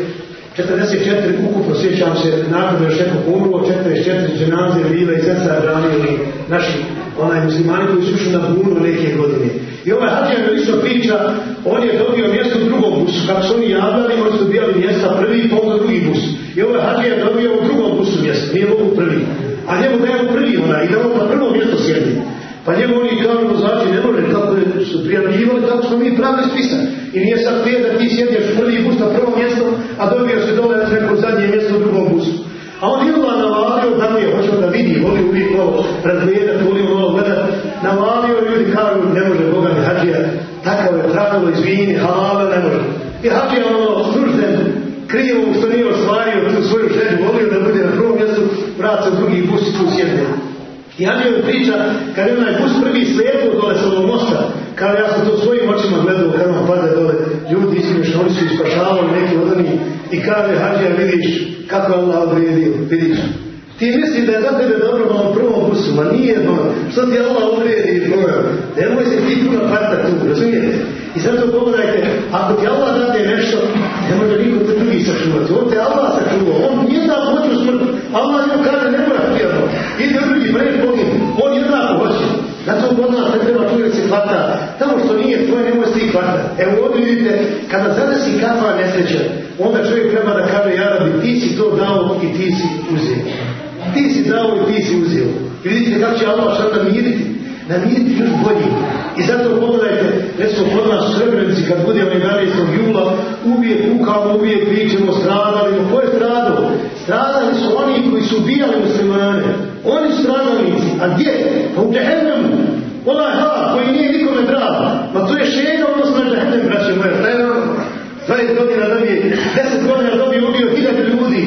Speaker 1: 44 ukupno sjećam se nakon još neko umrlo, 44 dženaze bile i sestra branili naši onaj muslimani koji su išli na bunu neke godine. I ovaj Hadžija mi isto priča, on je dobio mjesto u drugom busu. Kako su oni javljali, oni su dobijali mjesta prvi, pa onda drugi bus. I ovaj Hadžija je dobio u drugom busu mjesto, nije mogu prvi. A njemu daje prvi onaj i da on na prvo mjesto sjedi. Pa njemu oni kažu znači ne može, kako su prijavljivali, tako smo mi pravili spisak. I nije sad prije da ti sjedješ prvi bus na prvo mjesto, a dobio se dole neko zadnje mjesto u drugom busu. A on je Allah navalio da je hoćeo da vidi, voli uvijek malo razgledati, voli malo gledati. Navalio ljudi kažu, ne može Boga mi hađija, takav je pravilo, izvini, halala ne može. I hađija ono služden, krivo što nije ostvario tu svoju želju, volio da bude na prvom mjestu, vrata u drugi bus i tu sjedne. I Andrija priča, kad je onaj bus prvi slijepo dole sa ovog mosta, kada ja sam to svojim očima gledao kad on pada dole, ljudi ismišno, oni su ispašavali neki od onih i kaže, Hađija, vidiš kako je Allah odredio, vidiš. Ti misli da je za tebe dobro na ovom prvom busu, ma nije to, što ti Allah odredi, nemoj se ti puno parta tu, razumijete? I zato pogledajte, ako ti Allah dade nešto, ne može niko te drugi sačuvati. On te Allah sačuvao, on jednako hoće smrt. Allah njemu kaže, Kod nas ne treba čovjek se hvata. Tamo što nije tvoje, nemoj se i hvata. Evo ovdje vidite, kada zadesi kakva nesreća, onda čovjek treba da kaže, jarabi, ti si to dao i ti si uzeo. Ti si dao i ti si uzeo. I vidite kako će Allah šta namiriti namiriti još bolji. I zato pogledajte, recimo kod nas u Srebrenici, kad bude 11. jula, uvijek kukamo, uvijek pričamo, stradali. Ko je stradao? Stradali su oni koji su ubijali muslimane. Oni su stradalnici. A gdje? Pa u Džehennemu. Onaj ha, koji nije nikome drag. Ma to je šega odnosno na Džehennem, braće moje. Šta je ono? 20 godina dobije, 10 godina dobije ubio hiljade ljudi.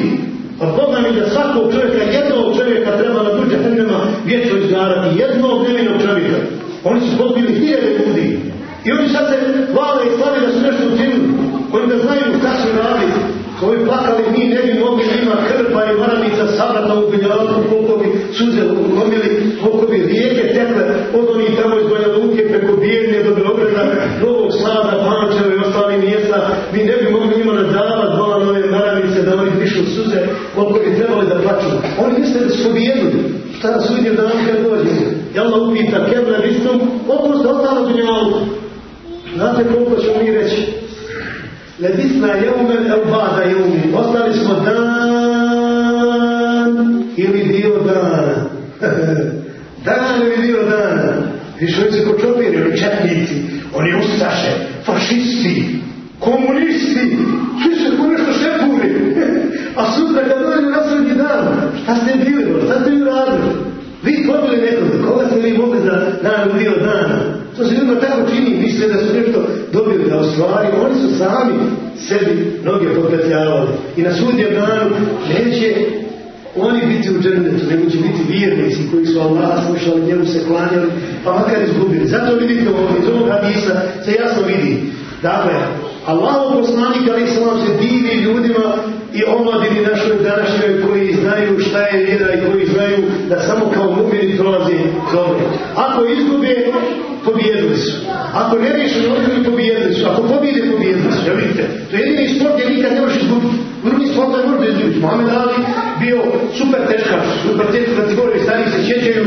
Speaker 1: A Boga mi da svakog čovjeka, jednog čovjeka treba na duđe hrnema vječno izgarati. Jednog nevinog čovjeka. Oni su pobili hiljade ljudi. I oni sad se hvale i slavi da su nešto učinili. Oni da znaju šta su radili. Koji plakali, mi ne bi mogli ima krpa i maranica sabrata u Benjalavku, koliko bi suze ulomili, koliko bi rijeke tekle od onih tamo iz Banja Luke preko Bijeljne do Beograda, Novog Sada, Pančeva i ostali mjesta. Mi ne bi mogli njima nadavati dvola nove maranice da oni dišu suze, koliko bi trebali da plaću. Oni misle da su pobijedili. Šta da sudnje dan kad dođe? I Allah upita, kebra vistom, koliko ste ostalo do njemalu? Znate koliko ćemo mi reći? Lebisna jeumen el bada jeumin. Ostali smo dan ili dio dana. dan ili dio dana. Viš oni se ko čopiri, oni četnici, oni ustaše, fašisti, komunisti, svi se ko nešto šepuri. A sutra kad dođe na srednji dan, šta ste bili, šta ste bili radili? Vi pobili nekog, koga ste vi mogli za dan ili dio dana? To se ljudima tako čini, misle da su nešto dobili, da stvari oni su sami sebi noge potpetljavali. I na sudnjem danu neće oni biti u džernetu, nego će biti vjernici koji su Allah slušali, njemu se klanjali, pa makar izgubili. Zato vidite ovo, iz ovog hadisa se jasno vidi. Dakle, Allahov poslanik ali se se divi ljudima i omladini našoj današnjoj koji vjera i koji znaju da samo kao mumini prolazi dobro. Ako izgube, pobijedili su. Ako ne riješi odgovi, pobijedili su. Ako pobijede, pobijedili su. To je jedini sport gdje nikad ne možeš izgubiti. Drugi sport ne može izgubiti. Mohamed Ali bio super teškaš, super teškaš kategorije, stari se sjećaju,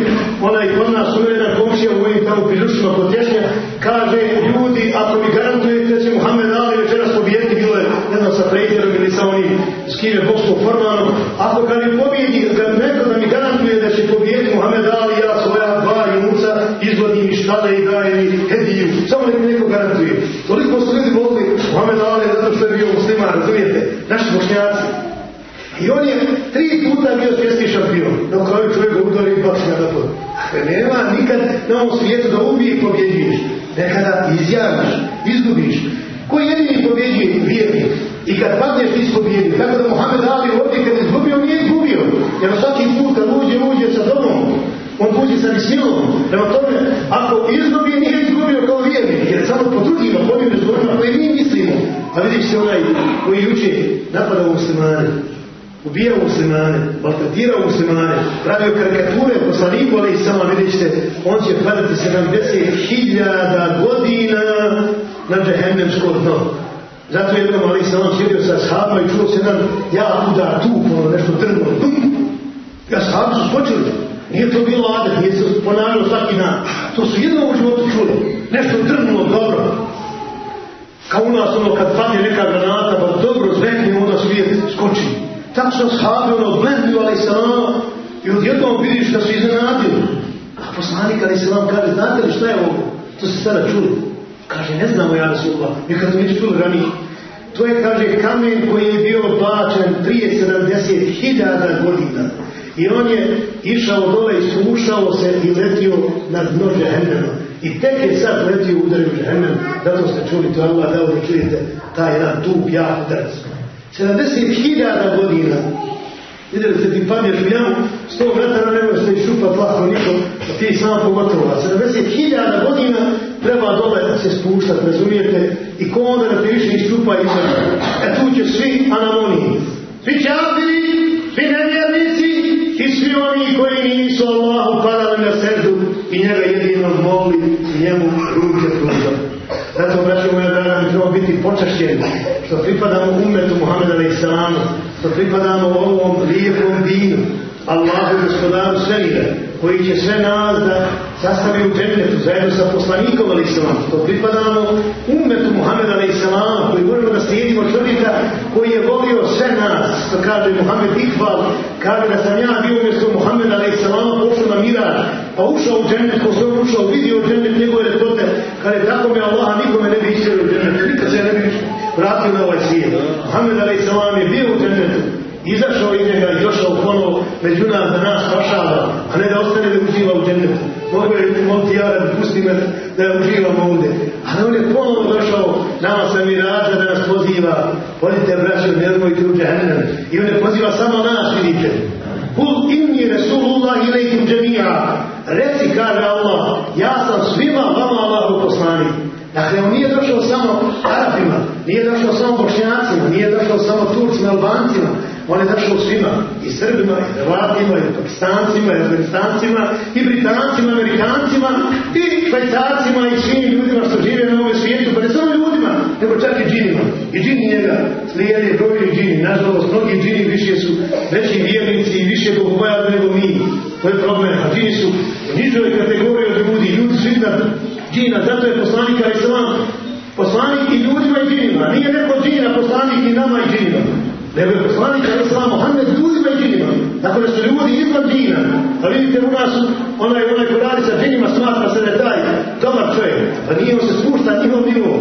Speaker 1: onaj kod nas uvjena komšija u ovim tamo prirušima kod tješnja, kaže, ljudi, ako mi garantujete da će Mohamed Ali večeras pobijeti, bilo je, ne znam, sa Frejderom ili sa onim skine Formanom, ako kad je pobijedi, kad neko da mi garantuje da će pobijeti Mohamed Ali, ja svoja dva junca izvodim i štale i dajem i hediju, samo nek mi neko garantuje. Toliko su ljudi volili Mohamed Ali zato što je bio musliman, razumijete, naši bošnjaci. I on je tri puta bio svjetski šampion. Na kraju čovjek ga udari baš ga napad. Dakle, nema nikad na ovom svijetu da uvijek pobjeđuješ. Nekada izjaviš, izgubiš. Koji jedini pobjeđuje vjernik? I kad padneš ti pobjedio. Tako da Mohamed Ali ovdje kad je izgubio, nije izgubio. Jer svaki put kad uđe, uđe sa domom. On uđe sa bismilom. Prema tome, ako izgubi, nije izgubio kao vjernik. Jer samo po drugima, po ovim koje mi mislimo. A vidiš se onaj koji juče napada u muslimane ubijao muslimane, maltretirao muslimane, pravio karikature poslaniku, ali i samo vidjet ćete, on će padati 70.000 godina na džehennemsko dno. Zato jednom ali sam on sjedio sa sahabima i čuo se jedan ja udar tu, ono nešto drnulo. Ja sahabi su skočili. Nije to bilo adet, nije se ponavljalo svaki dan. To su jednom u životu čuli. Nešto drnulo dobro. Kao u nas ono kad padne neka granata, pa dobro zvekne, onda svijet skoči. Tako su ashabi ono odblendio, ali se ono, i odjednom vidiš da su iznenadili. A poslanik, ali se vam kaže, znate li šta je ovo? To se sada čuli. Kaže, ne znamo ja Rasulullah, mi kad smo čuli ranije. To je, kaže, kamen koji je bio plaćen prije 70.000 godina. I on je išao dole i spuštao se i letio na dno džehennema. I tek je sad letio udario džehennem, zato ste čuli to Allah dao da čujete taj jedan tup jak udarac. 70.000 godina. Vidjeli ste ti padneš u jamu, 100 metara ne možeš se iščupat lako nikom, a ti sam pogotovo. 70.000 godina treba dole se spuštat, razumijete, i ko onda da te više iščupa i sve. E tu će svi anonimi. Svi čafiri, svi nevjernici i svi oni koji nisu Allahu padali na srdu i njega jedino molili i njemu ruke pružali. Zato, braći moja draga, mi trebamo biti počašćeni što pripadamo umetu Muhammeda a.s. što pripadamo ovom lijepom dinu, Allahu gospodaru svemira, koji će sve nas da sastavi u džennetu zajedno sa poslanikom a.s. što pripadamo umetu Muhammeda a.s. koji možemo da slijedimo čovjeka koji je volio sve nas, što kaže Muhammed Ikbal, kaže da sam ja bio umjesto Muhammeda a.s. pošao na pa ušao u džennet, ko se ušao, vidio džennet njegove ljepote, kaže tako mi Allah nikome ne bi isčelio u džennet, nikad se ne bi vratio na ovaj svijet. Muhammed a.s. je bio u džennetu, izašao iz njega i došao ponovo među nas da nas spašava, a ne da ostane da uživa u džennetu. Mogu je moliti ja da pusti me da je uživam ovdje. Ali on je ponovo došao nama sa miraža da nas poziva. Podite braćo, nemojte u džennet. I on je poziva samo nas, vidite. Kul inni Resulullah ilaikum džemija. Reci, kaže Allah, ja sam svima vama Allahu poslanik. Dakle, on nije došao samo Arabima, nije došao samo Bošnjacima, nije došao samo Turcima, Albancima, on je došao svima, i Srbima, i Hrvatima, i Pakistancima, i Afganistancima, i Britancima, Amerikancima, i Švajcarcima, i svim ljudima što žive na ovom svijetu, pa ne samo ljudima, nego čak i džinima. I džini njega slijede brojni džini. Nažalost, mnogi džini više su veći vjernici i više bogobojazni nego mi. To je problem. A džini su nižoj kategoriji od ljudi. Ljudi su iznad. Zato je poslanik Islam poslanik i ljudima i džinima. Nije neko džina poslanik i nama i džinima. Nego je poslanik Islam Mohamed ljudima i džinima. Dakle, su ljudi iznad džina. A vidite u nas, onaj, onaj ko radi sa džinima smatra se da je taj dobar čovjek. Pa nije on se spušta njihov nivo.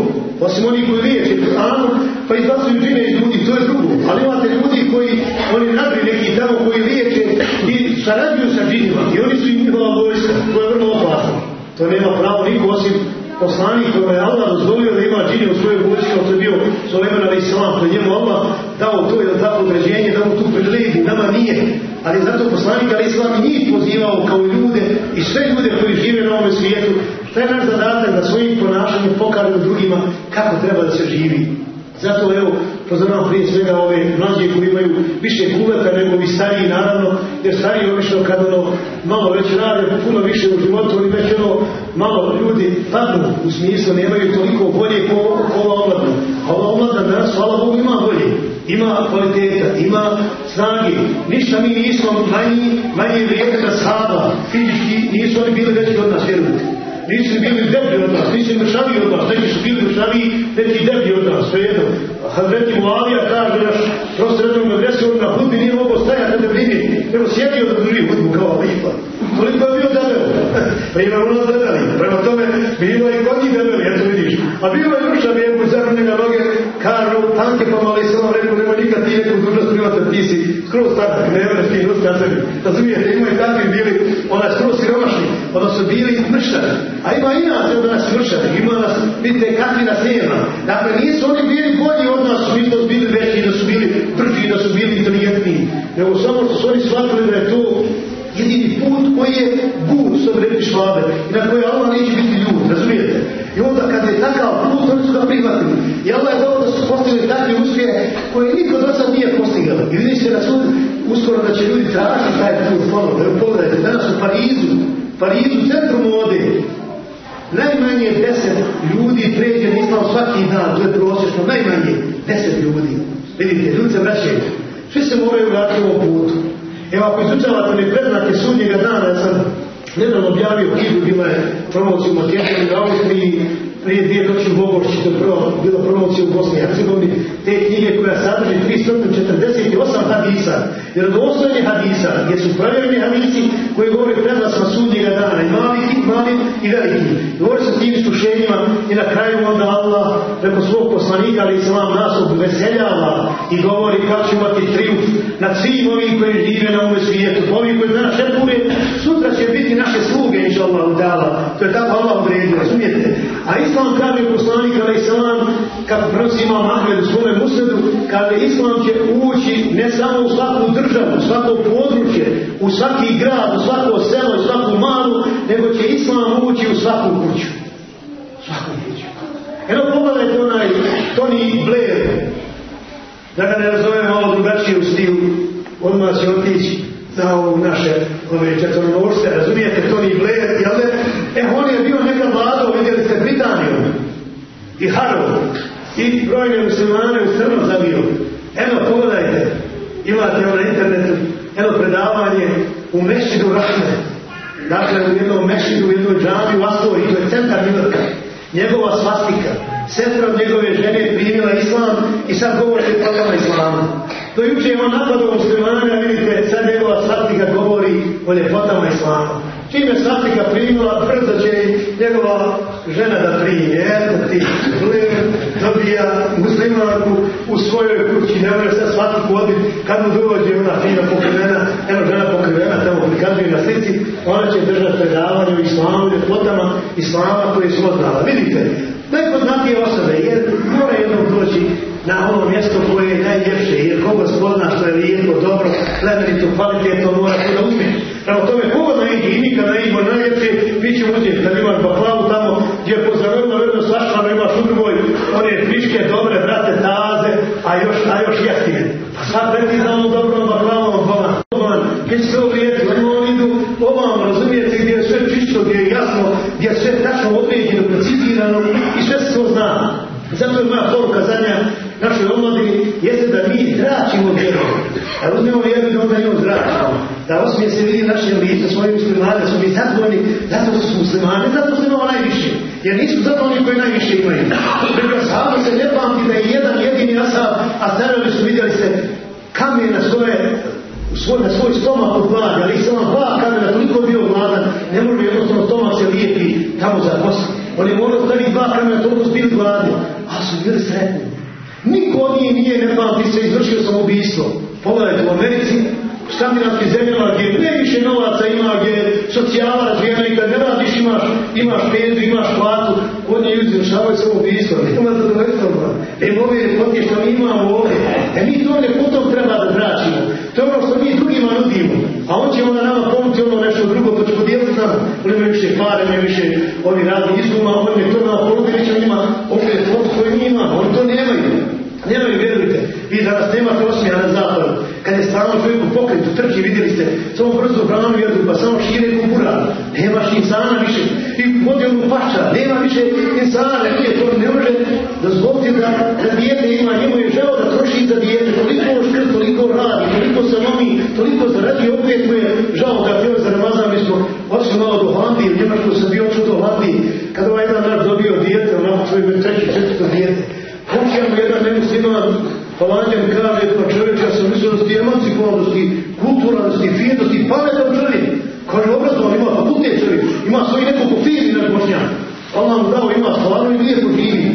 Speaker 1: Osim oni koji liječe Kur'anu, pa izbacuju džine iz ljudi, to je drugo. Ali imate ljudi koji, oni nadri neki tamo koji liječe i sarađuju sa džinima. I oni su njihova vojska. To je vrlo opasno. To nema pravo niko osim poslanik koji je Allah dozvolio da ima džini u svojoj vojci, kao to je bio Soleman ali Islam, koji njemu Allah dao to je tako određenje, dao tu privilegiju, nama nije. Ali zato poslanik ali Islam njih pozivao kao ljude i sve ljude koji žive na ovom svijetu, taj naš zadatak da svojim ponašanjem pokažu drugima kako treba da se živi. Zato evo, poznavam prije svega ove mlađe koji imaju više kuleta nego vi stariji naravno, jer stariji obično kad ono malo već rade puno više u životu, oni već ono malo ljudi padnu u smislu, nemaju toliko bolje ko, ova omladna. A ova omladna danas, hvala Bogu, ima bolje, ima kvaliteta, ima snage. Ništa mi nismo manji, manje vrijedna sahaba, fizički, nisu oni bili veći od nas, vjerujte nisu bili deblji od nas, nisu mršavi od nas, neki su bili mršavi, neki deblji od nas, to je jedno. Hazreti Muavija kaže naš prostor jednog medresu, on na hudbi nije mogao stajati da vidi, nego sjedio da drži hudbu kao lipa. Toliko je bio debel. Pa ima ono debeli. Prema tome, bilo je kod njih debeli, eto vidiš. A bilo je mršavi, jednu zarune na noge, kažu, tanke pa mali se vam rekao, nema nikad ti neku dužnost privata, ti si skroz tatak, ne vreš ti nosi na sebi. Razumijete, ima i takvi bili, ona skroz siromašni, onda su bili mršavi. A ima i nas od nas mršavi, ima nas, vidite, kakvi nas nema. Dakle, nisu oni bili bolji od nas, mi smo bili veći, da su bili brži, da su bili inteligentniji. Nego samo što su oni shvatili da je to jedini put koji je bud, što bi rekli švabe, i na koje Allah neće biti ljud, razumijete? I onda kad je takav put, oni su ga prihvatili. I Allah je dao da su postigli takve uspjehe koje niko do sad nije postigao. I vidite na sud, uskoro da će ljudi tražiti taj put, ponovno, evo pogledajte, danas u Parizu, Parizu, centru mode, najmanje deset ljudi pređe na islam svaki dan, to je prosječno, najmanje deset ljudi. Vidite, ljudi se vraćaju. Svi se moraju vratiti u putu. Evo ako izučavate mi predznake sudnjega dana, ja sam nedavno objavio knjigu, bila je promocija u Makedoniji, u Austriji, prije dvije noći u Bogorći, to je bilo promocija u Bosni i Hercegovini, te knjige koja sadrži 348 hadisa, jer od osnovnih hadisa, gdje su provjereni hadisi koji govore predlasma sudnjega dana, i mali, i mali, i veliki. Govori se tim iskušenjima i na kraju onda Allah preko svog poslanika, ali islam nas obveseljava i govori kako će imati triumf nad svim ovim koji žive na ovom svijetu, ovim koji danas šepure, sutra će biti naše sluge, inša Allah, to je tako Allah odredio, razumijete? A Islam kaže poslanik ali islam kako prenosi ima Mahmed u svome musledu kaže Islam će ući ne samo u svaku državu, u svako područje u svaki grad, u svako selo u svaku malu, nego će Islam ući u svaku kuću. Svaku kuću. Eno pogledajte onaj Tony Blair. Da ga ne razovem malo drugačije u stilu odmah će otići na ovo naše ove četvronošce, razumijete, Tony Blair, jel? E, on je bio neka vlada, vidjeli Britaniju i Harrow i brojne muslimane u crno zabio. Eno, pogledajte, imate na internetu, eno predavanje u Mešidu Rahme. Dakle, u jednom Mešidu, u jednoj džami u Astori, to je centar Njurka. Njegova svastika. Sestra njegove žene primila islam i sad govori o islama. To juče on napadao muslimane, vidite, sad njegova svastika govori o ljepotama islama. Čime svastika primila, brzo će njegova žena da primi. Eto ti, gledaj, dobija muslimanku u svojoj kući, ne može se svastiku odbiti. Kad mu dođe ona fina pokrivena, eno žena pokrivena, tamo prikazuje na slici, ona će držati predavanje o islamu, ljepotama islama koje su odnala. Vidite, najpoznatije osobe, jer mora jednom doći na ono mjesto koje je najljepše, jer koga spozna što je lijepo, dobro, plemenito, kvalitetno, mora to da uzme. Prema tome, koga da iđe i nikada ne iđe najljepše, vi će uzeti, kad imaš baklavu tamo, gdje je pozdravljeno vedno slašano, imaš u drugoj, one friške, dobre, brate, taze, a još, a još jeftine. Pa sad preti za ono dobro baklavom, bolan, bolan, gdje će se ovrijeti, oni idu ovam, razumijete, gdje je sve čisto, gdje je jasno, gdje je sve tačno određeno, precizirano i sve se to zna. Zato je moja poruka zadnja našoj omladini jeste da mi zračimo vjeru. Da uzmemo vjeru i onda njom zračimo. Da osmije se vidi naše lice, svoje muslimane, su mi zadovoljni zato su muslimani, zato što imamo najviše. Jer nisu zato oni koji najviše imaju. Preko sahabu se ne pamti da je jedan jedini asab, a starovi su vidjeli se kamen na svoje svoj, na svoj stomak od glada, ali samo dva kamena toliko bio gladan, ne može jednostavno stomak se lijepi tamo za kost. On je morao staviti dva kamena, toliko su bili gladni, a su bili sretni. Niko od njih nije ne pamti se izvršio samoubistvo. Pogledajte u Americi, skandinavskim zemljama gdje najviše novaca ima, gdje socijala razvijena i kad ne radiš imaš imaš pezu, imaš platu, od nje ljudi završavaju samo ubijstvo, nema. E, ove ljepote što mi imamo ovdje, e mi to ljepotom treba da zračimo. To je ono što mi drugima nudimo. A on će onda nama pomoći ono nešto drugo, to će podijeliti nam. Oni imaju više pare, imaju više oni radni izuma, oni to nama ponudi, već on ima opet fond koji mi imamo, oni to nemaju. Nemaju, vjerujte. Vi danas nemate osmijeha na zapadu. Kad je stalno čovjek u pokretu, trči, vidjeli ste, samo brzo hranu jedu, pa samo šire kubura. Nemaš insana više. I vodi onu pača, nema više insana, nije to ne može dozvoliti da, da dijete ima, njemu je žao da troši za dijete, toliko škrt, toliko radi, toliko se lomi, toliko zaradi, opet mu je žao da bio za Ramazan, mi smo otišli malo do Holandije, u Njemačku sam bio očeo do Holandije, kada ovaj jedan naš dobio dijete, onako svoj treći, četvrto dijete. Hoće mu jedan nemusliman Holandjan kaže, pa čovječ, ja sam mislio da si emancipovan, da si kulturan, da si fin, da si pametan čovjek. Kaže, obrazovan, ima fakultet čovjek, ima svoji nekoliko firmi na Bošnjan. Allah mu dao, ima stvarno i lijepo živi.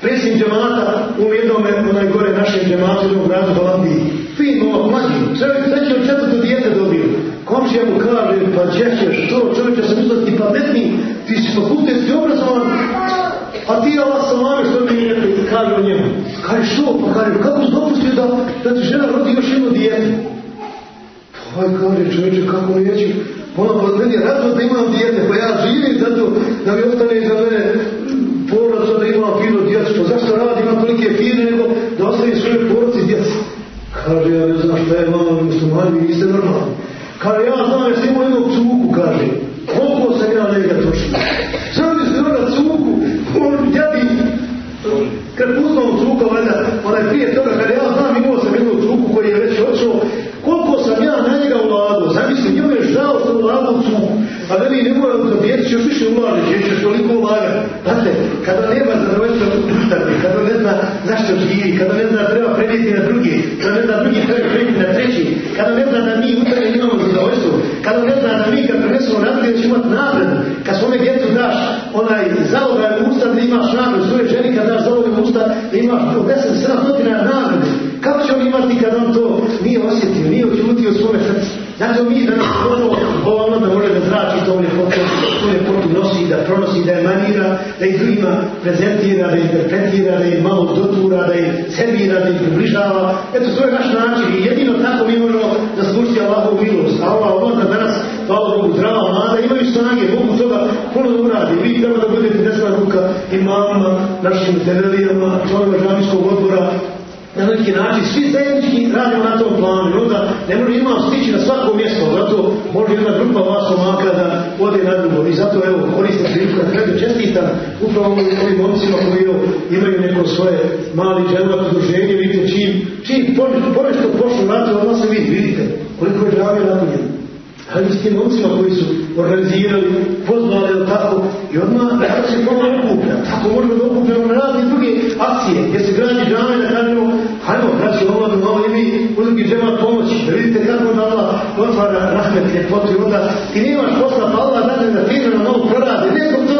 Speaker 1: Predsjednik džemata u jednom, onaj gore našem džematu, u gradu Holandiji. Fin, ovak, mlađi, čovjek treće od četvrto dijete dobio. Komšija mu kaže, pa ćeš to, čovjek, ja sam mislio da ti pametni, ti si fakultetski obrazovan, a ti Allah salame što mi je kaže o njemu. Kaže što? Pa kaže, kako si dopustio da, da ti žena rodi? Pa kaže čovječe, kako neću? Ona pa meni je radno da imam dijete, pa ja živim zato da mi ostane iza mene porodca da imam fino djecu. Pa zašto radi, imam tolike fine, nego da ostavim svoje porodci djecu. Kaže, ja ne znam šta je vama, muslimani, vi niste normalni. Kaže, ja znam, jer sam imao jednog cuku, kaže. Koliko sam ja njega trošio? Sam mi se ona cuku, on djadi, kad uzmao cuka, valjda, onaj prije toga, kad ja znam, imao sam jednog cuku koji je već očeo, koliko sam ja na njega ulagao, zamisli, njemu je žao što ulagao cuku, a da mi ne mora da djeci još više ulaže, jer ćeš toliko ulagati. Znate, kada nema zadovoljstva uštati, kada ne zna zašto živi, kada ne zna treba prenijeti na drugi, kada ne zna drugi treba prenijeti na treći, kada ne zna da mi u tome imamo zadovoljstvo, kada ne zna da mi kad prenesemo razgled ćemo imati nagradu, kad svome djecu daš onaj zalogaj u usta da imaš nagradu, svoje ženi kad daš zalogaj u usta da imaš do 10-7 stotina nagrade, kako će on imati kad on to nije osjetio, nije očutio svome srce? Zato mi danas ono, ovo ono da može da zrači to ljepotu, to ljepotu nosi, da pronosi, da je manira, da ih drugima prezentira, da interpretira, da ih malo dotura, da ih servira, da ih približava. Eto, to je naš način i jedino tako mi možemo zaslužiti Allahovu milost. A ova odmah danas, hvala Bogu, zdrava mlada, imaju snage, mogu toga puno da uradi. Vi treba da budete desna ruka imamima, našim televijama, članova žamijskog odbora, na neki način, svi zajednički radimo na tom planu i onda ne može imam stići na svako mjesto, zato može jedna grupa vas omaka da ode na drugo i zato evo koristim priliku na kraju čestitam upravo ovim, momcima koji imaju neko svoje mali dželvat udruženje, vidite čim, čim ponešto pošlo na to, odmah se vidi, vidite koliko je džavija napunjeno. Ali s tim momcima koji su organizirali, pozvali tako, i odmah da se to okuplja. Tako možemo da okupljamo na razne druge akcije, gdje se građi džame, da kažemo, hajmo, braći, omladu, malo i mi uzmi džemat pomoći, da vidite kako da Allah otvara rahmet, ljepotu i onda. Ti nemaš posla, pa Allah da ti na malo prorade, ne zbog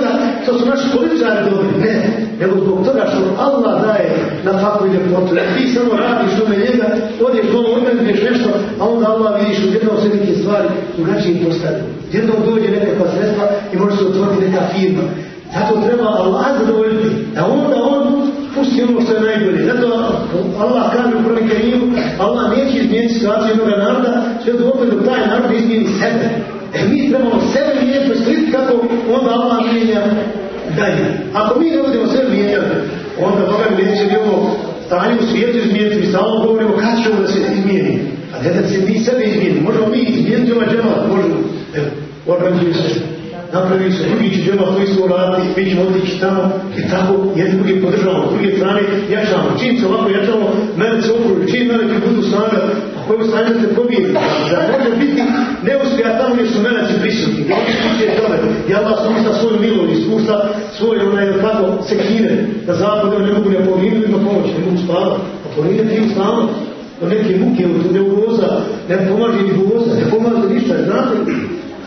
Speaker 1: što su naši političari dobri, ne, nego zbog toga što Allah daje na i ljepotu. Ti samo radiš ome njega, odješ doma, umenuješ nešto, a onda Allah vidiš u jednom se neke stvari drugačije postavljaju. Jednom dođe nekakva sredstva i može se otvoriti neka firma. Zato treba Allah zadovoljiti, da onda on pusti ono što je najbolje. Zato Allah kaže u prvi Allah neće izmijeniti situaciju jednog naroda, sve do opet taj narod izmijeni sebe. E mi trebamo sebe slijediti kako onda Allah mijenja dalje. Ako mi ne budemo sebe mijenjati, onda Boga mi neće li ovo stanje u svijetu izmijeniti, mi stalno govorimo kad će ovo da se izmijeni. A ne da se mi sebe izmijeni, možemo mi izmijeniti ovaj džemat, možemo. Evo, organizuju se napravi se drugi će džema koji su uraditi, mi ćemo otići tamo i tako jedni drugi podržavamo, s druge strane jačamo. Čim se ovako jačamo, mene se okruži, čim meleki budu snaga, a koju snaga se pobijedi. Da može biti neuspjeha tamo gdje su oni spuće gdje Allah spušta svoju milost, spušta svoje onaj tako sekine, da zapade ne mogu ne poginuti na pomoć, ne mogu spavati, a poginuti ti stalno od neke muke, od neuroza, ne pomaže ni voza, ne pomaže ništa, znate,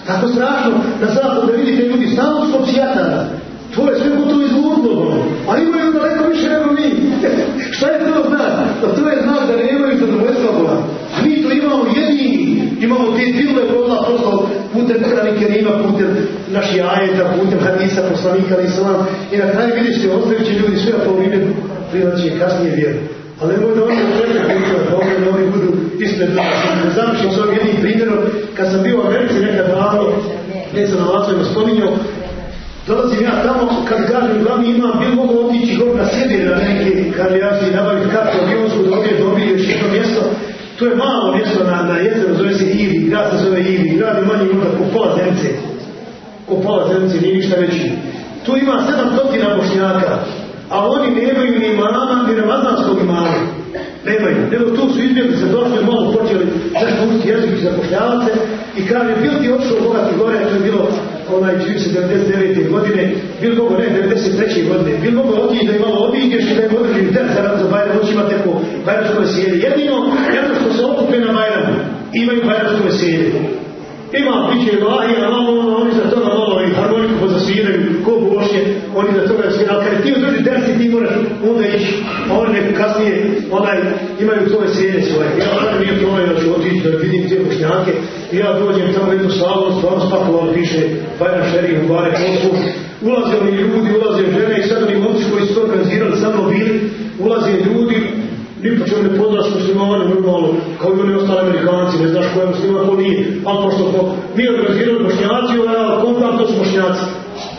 Speaker 1: Tako strašno da zapad da vidite ljudi stalno su psijatara. To je sve gotovo izludno. A imaju daleko više nego mi. Šta je to znak? Pa to je znak da ne imaju zadovoljstva Boga. A mi to imamo jedini.
Speaker 2: Imamo te dilove koje Allah poslao putem Kurani Kerima, putem naših ajeta, putem hadisa, poslanika, ali islam. I na kraju vidiš se, ostavit će ljudi sve, a po vrijeme prilaće kasnije vjeru. Ali nemoj da oni čekaju puta, da ovdje oni budu ispred. Da završim s ovim jednim primjerom, kad sam bio u Americi nekad davno, ne sam na Lacovima spominjao, Dolazim ja tamo, kad kažem glavni imam, bil mogu otići gore na sjede na neke karijasi i nabaviti kartu avionsku da ovdje dobiješ jedno mjesto. To je malo mjesto na, na jezeru, zove se Ivi, grad se zove Ivi, grad je manji ko pola zemce. Ko pola zemce, nije ništa veći. Tu ima sedam stotina bošnjaka, a oni nemaju ni imama, ni ramazanskog imama. Nemaju. Nego tu su izbjegli se došli, malo počeli nešto učiti jezik i zapošljavati i kaže, bil ti odšao bogati gore, to je bilo onaj čini se 99. godine, bil mogo ne 93. godine, bil mogo otići da je malo obiđeš i da je održi ter za rad za Bajram, hoće imati neko Bajramsko veselje. Jedino, jedno što se okupe na Bajramu, imaju Bajramsko veselje. Ima piće lahija, malo, ono, oni za toga malo i harmoniku pozasviraju, ko bošnje, oni za toga sviraju, ali kad ti održi dersi, ti moraš onda ići, a oni neko kasnije, onaj, imaju to veselje svoje. Ja sad nije to da ću otići da vidim te bošnjake, i ja dođem tamo jednu slavu, stvarno spakovali, piše Šeri u Bare Kosu, ulaze oni ljudi, ulaze žene i sad oni momci koji su to organizirali, sa mnom bili, ulaze ljudi, ni po čemu ne poznaš muslimane normalno, kao i oni ostali amerikanci, ne znaš koja muslima, to nije, ali pošto smo mi organizirali bošnjaci, a komplet to su bošnjaci.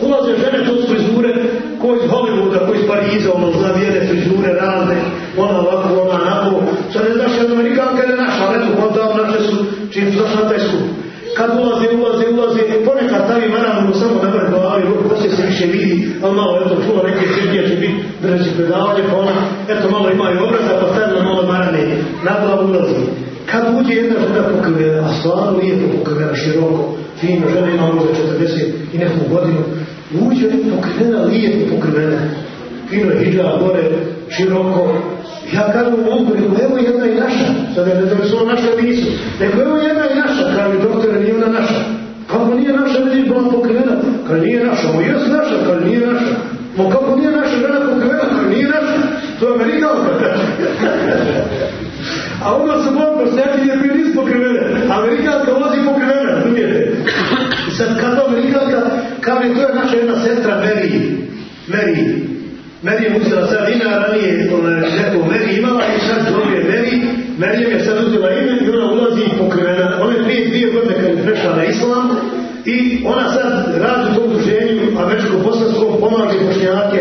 Speaker 2: Ulaze žene, to su frizure, ko iz Hollywooda, ko iz Pariza, ono, zavijene frizure razne, ona ovako, ona onako, sad ne znaš jedna amerikanka ili naša, ali eto, onda naše su, čim su došli na taj skup. Kad ulaze, ulaze, ulaze, ponekad stavi maramu samo na vrh glavi, poslije se više vidi, ali malo, eto, čuva neke sredije će biti drži predavanje, pa ona, eto, malo imaju obraza, pa stavila malo marane, na ulazi. Kad uđe jedna žena pokrivena, a stvarno lijepo pokrivena, široko, fino, žena ima možda 40 i neku godinu, uđe pokrivena, lijepo pokrivena, fino hijđa, gore, široko, ja kažem u nego evo jedna i naša, sad ne znam su naša nisu, nego evo jedna i naša, kaže doktore, nije ona naša. Kako nije naša, je bila pokrivena? Kaže nije naša, o jes naša, kaže nije naša. Ma kako nije naša žena pokrivena? Kaže nije naša, to je Amerikanka. *laughs* A onda su bomba, snjakinje koji nisu pokrivene. Amerikanka vozi pokrivena, razumijete? I sad kad Amerikanka, kaže to je naša jedna sestra Mary, Mary, Merijem uzela sad ime, a ranije neko Meri imala i sad dobije Meri. Merijem je sad uzela ime i ona ulazi pokrivena. Ona je prije dvije godine kad je prešla na islam i ona sad radi u tom udruženju američko-bosanskom, pomaže bošnjake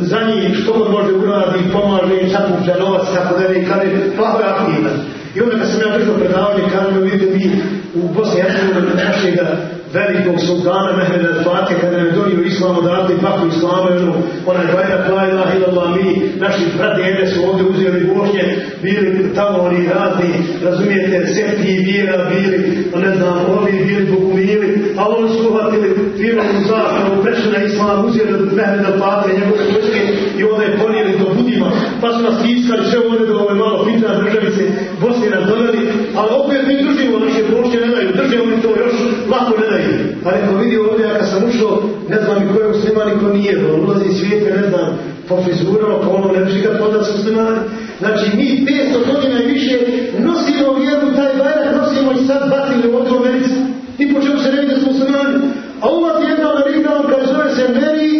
Speaker 2: za njih što god može uradi, pomaže im sakuplja novac, tako da ne, kada je plavo je aktivna. I onda kad sam ja držao predavanje, vidite mi u Bosni Hercegovini našega velikog sultana Mehmeda Fatih kada je donio islam odavde i paku islama ono, onaj bajrak la ilaha illallah mi naši brati jede su ovdje uzeli bošnje bili tamo oni razni razumijete sekti i vira bili ne znam ovi bili bogumili ali oni su uhvatili firmu zastavu prešli na islam uzeli od Mehmeda Fatih njegove vojske i onda je ponijeli do budima pa su nas iskali sve ovdje do ove malo pitna državice Bosni nas doveli ali opet mi držimo naše bošnje ne daju drže oni to još lako ne daju pa neko vidi ovdje, ja kad sam ušao, ne znam ni ko je musliman i ko nije, da ulazi svijete, ne znam, po frizurama, po ono, ne bi kad podac muslimani. Znači, mi 500 godina i više nosimo vjeru, taj bajrak nosimo i sad bacili ovdje u Americi. I po čemu se ne vidi da smo muslimani. A ulazi jedna Amerikanka, zove se Mary,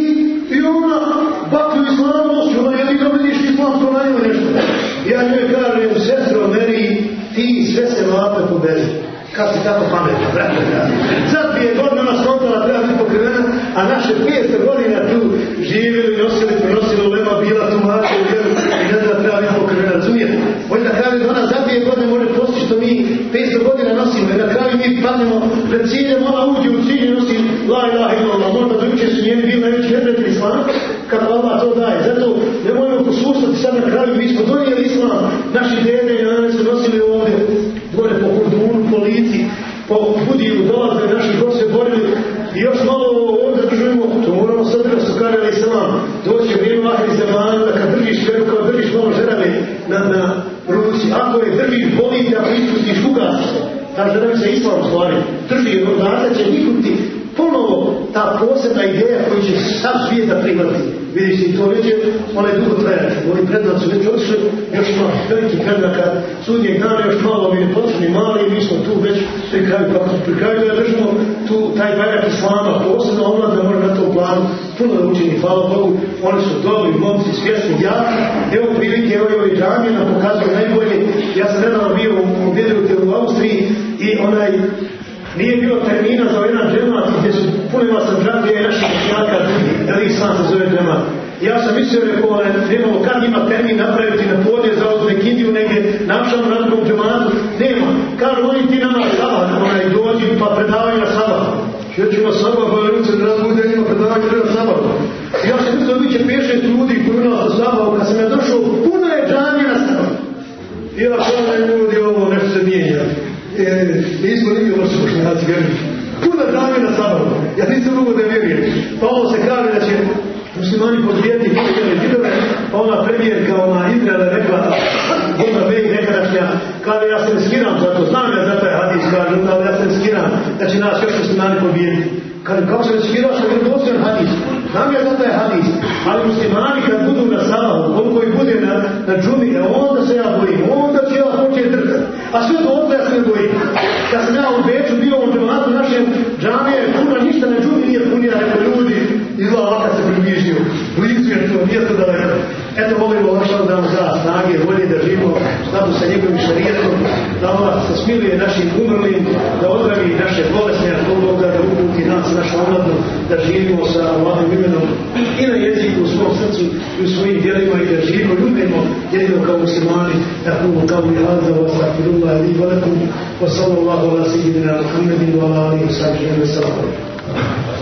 Speaker 2: i ona baklju islamu nosi, ona jedino vidiš islamsko na njoj nešto. Ja njoj kažem, sestro Mary, ti sve se lape pobedi. Kad si tako pametno, brate, Sad bi je godina nas kontala, treba biti pokrivena, a naše 500 godina tu živjeli, nosili, prenosili lema, bila tu mlade u vjeru i ne da treba biti pokrivena, razumijete? Hoće da kaže da ona za dvije godine može postići što mi 500 godina nosimo i na kraju mi padnemo pred ciljem, ona uđe u cilje nosi la ilaha illallah, možda do juče su njeni bili najveći vjernici islama, kad Allah to daje. Zato nemojmo posustati sad na kraju, mi smo donijeli islam, naši dede i nane su nosili ovdje, gore po kurdunu, po lici, po budiju, dolaze naši ko se borili i još malo ovdje držimo, to moramo sad da su karali islam. Doće vrijeme ahli zemana da kad držiš veru, kao držiš malo žerave na, na ruci, ako je držiš, bolite, ako ispustiš, ugas. Ta žeravi se islam stvari. Drži, odatak će nikuti ponovo ta posebna ideja koju će sam svijet da prihvati. Vidiš ti, to već je onaj dugo trajati. Oni prednak su već otišli, još ima veliki prednaka, sudnjeg dana još malo mi ne potrebni mali i mi smo tu već pri kraju, kako pri kraju da držimo tu taj islama, posebno omlad da može na tom planu puno da učini, hvala Bogu, oni su dobri, momci, svjesni, jaki, evo prilike, evo ovi džamije nam pokazuju najbolje, ja sam nedavno bio u, u, u Austriji i onaj nije bilo termina za jedan džemat gdje su punila sam džabije i naših jaka da ih sam se zove džemat. Ja sam mislio rekao, nemamo kad ima termin napraviti na podje za ovu nekindiju negdje našom na drugom džematu. Nema. Kažu oni ti nama sabah, onaj dođi pa predavaju na Što ćemo sabah, pa ruce da bude ima predavanje na sabah. Ja sam mislio, bit će 5-6 ljudi koji u nas na sabah, kad sam ja došao, puno je džamije na sabah. I ja sam ljudi, ovo nešto se mijenja nismo nigdje loši bošnjaci, vjerujem. Puno dame na sabaru. Ja nisam mogu da vjerujem. Pa ovo se kaže da će muslimani podvijeti poštene zidove, pa ona premijerka, ona Izraela rekla, jedna Bej nekadašnja, kaže ja se ne skiram za to, znam ja za taj hadis, kaže, ali ja se ne skiram da će nas još muslimani podvijeti. Kaže, kao se ne skirao što je posljedan hadis. Ja za taj hadis, ali muslimani kad budu na sabahu, koliko ih bude na, na džumi, e onda se ja bojim, onda će ja početi drkati. A sve to onda ja se ne bojim. Kad sam ja u Beču bio u džematu našem džamije, puno ništa na džumi nije punija, nego ljudi izgleda ovakav se približio. Blizu je to, nije to daleko. Eto, molimo Allah da nam da snage, volje da živimo skladu sa njegovim šarijetom, da Allah se smiluje našim umrlim, da odbravi naše bolesne, a Boga da uputi nas, našu omladnu, da živimo sa Allahom imenom i na jeziku, u svom srcu i u svojim djelima i da živimo, ljubimo jedino kao muslimani, kumu kao i hada, wa stakfirullah, i velakum, wa sallallahu ala sejidina Muhammedin, wa ala alihi sahbihi wa sallam.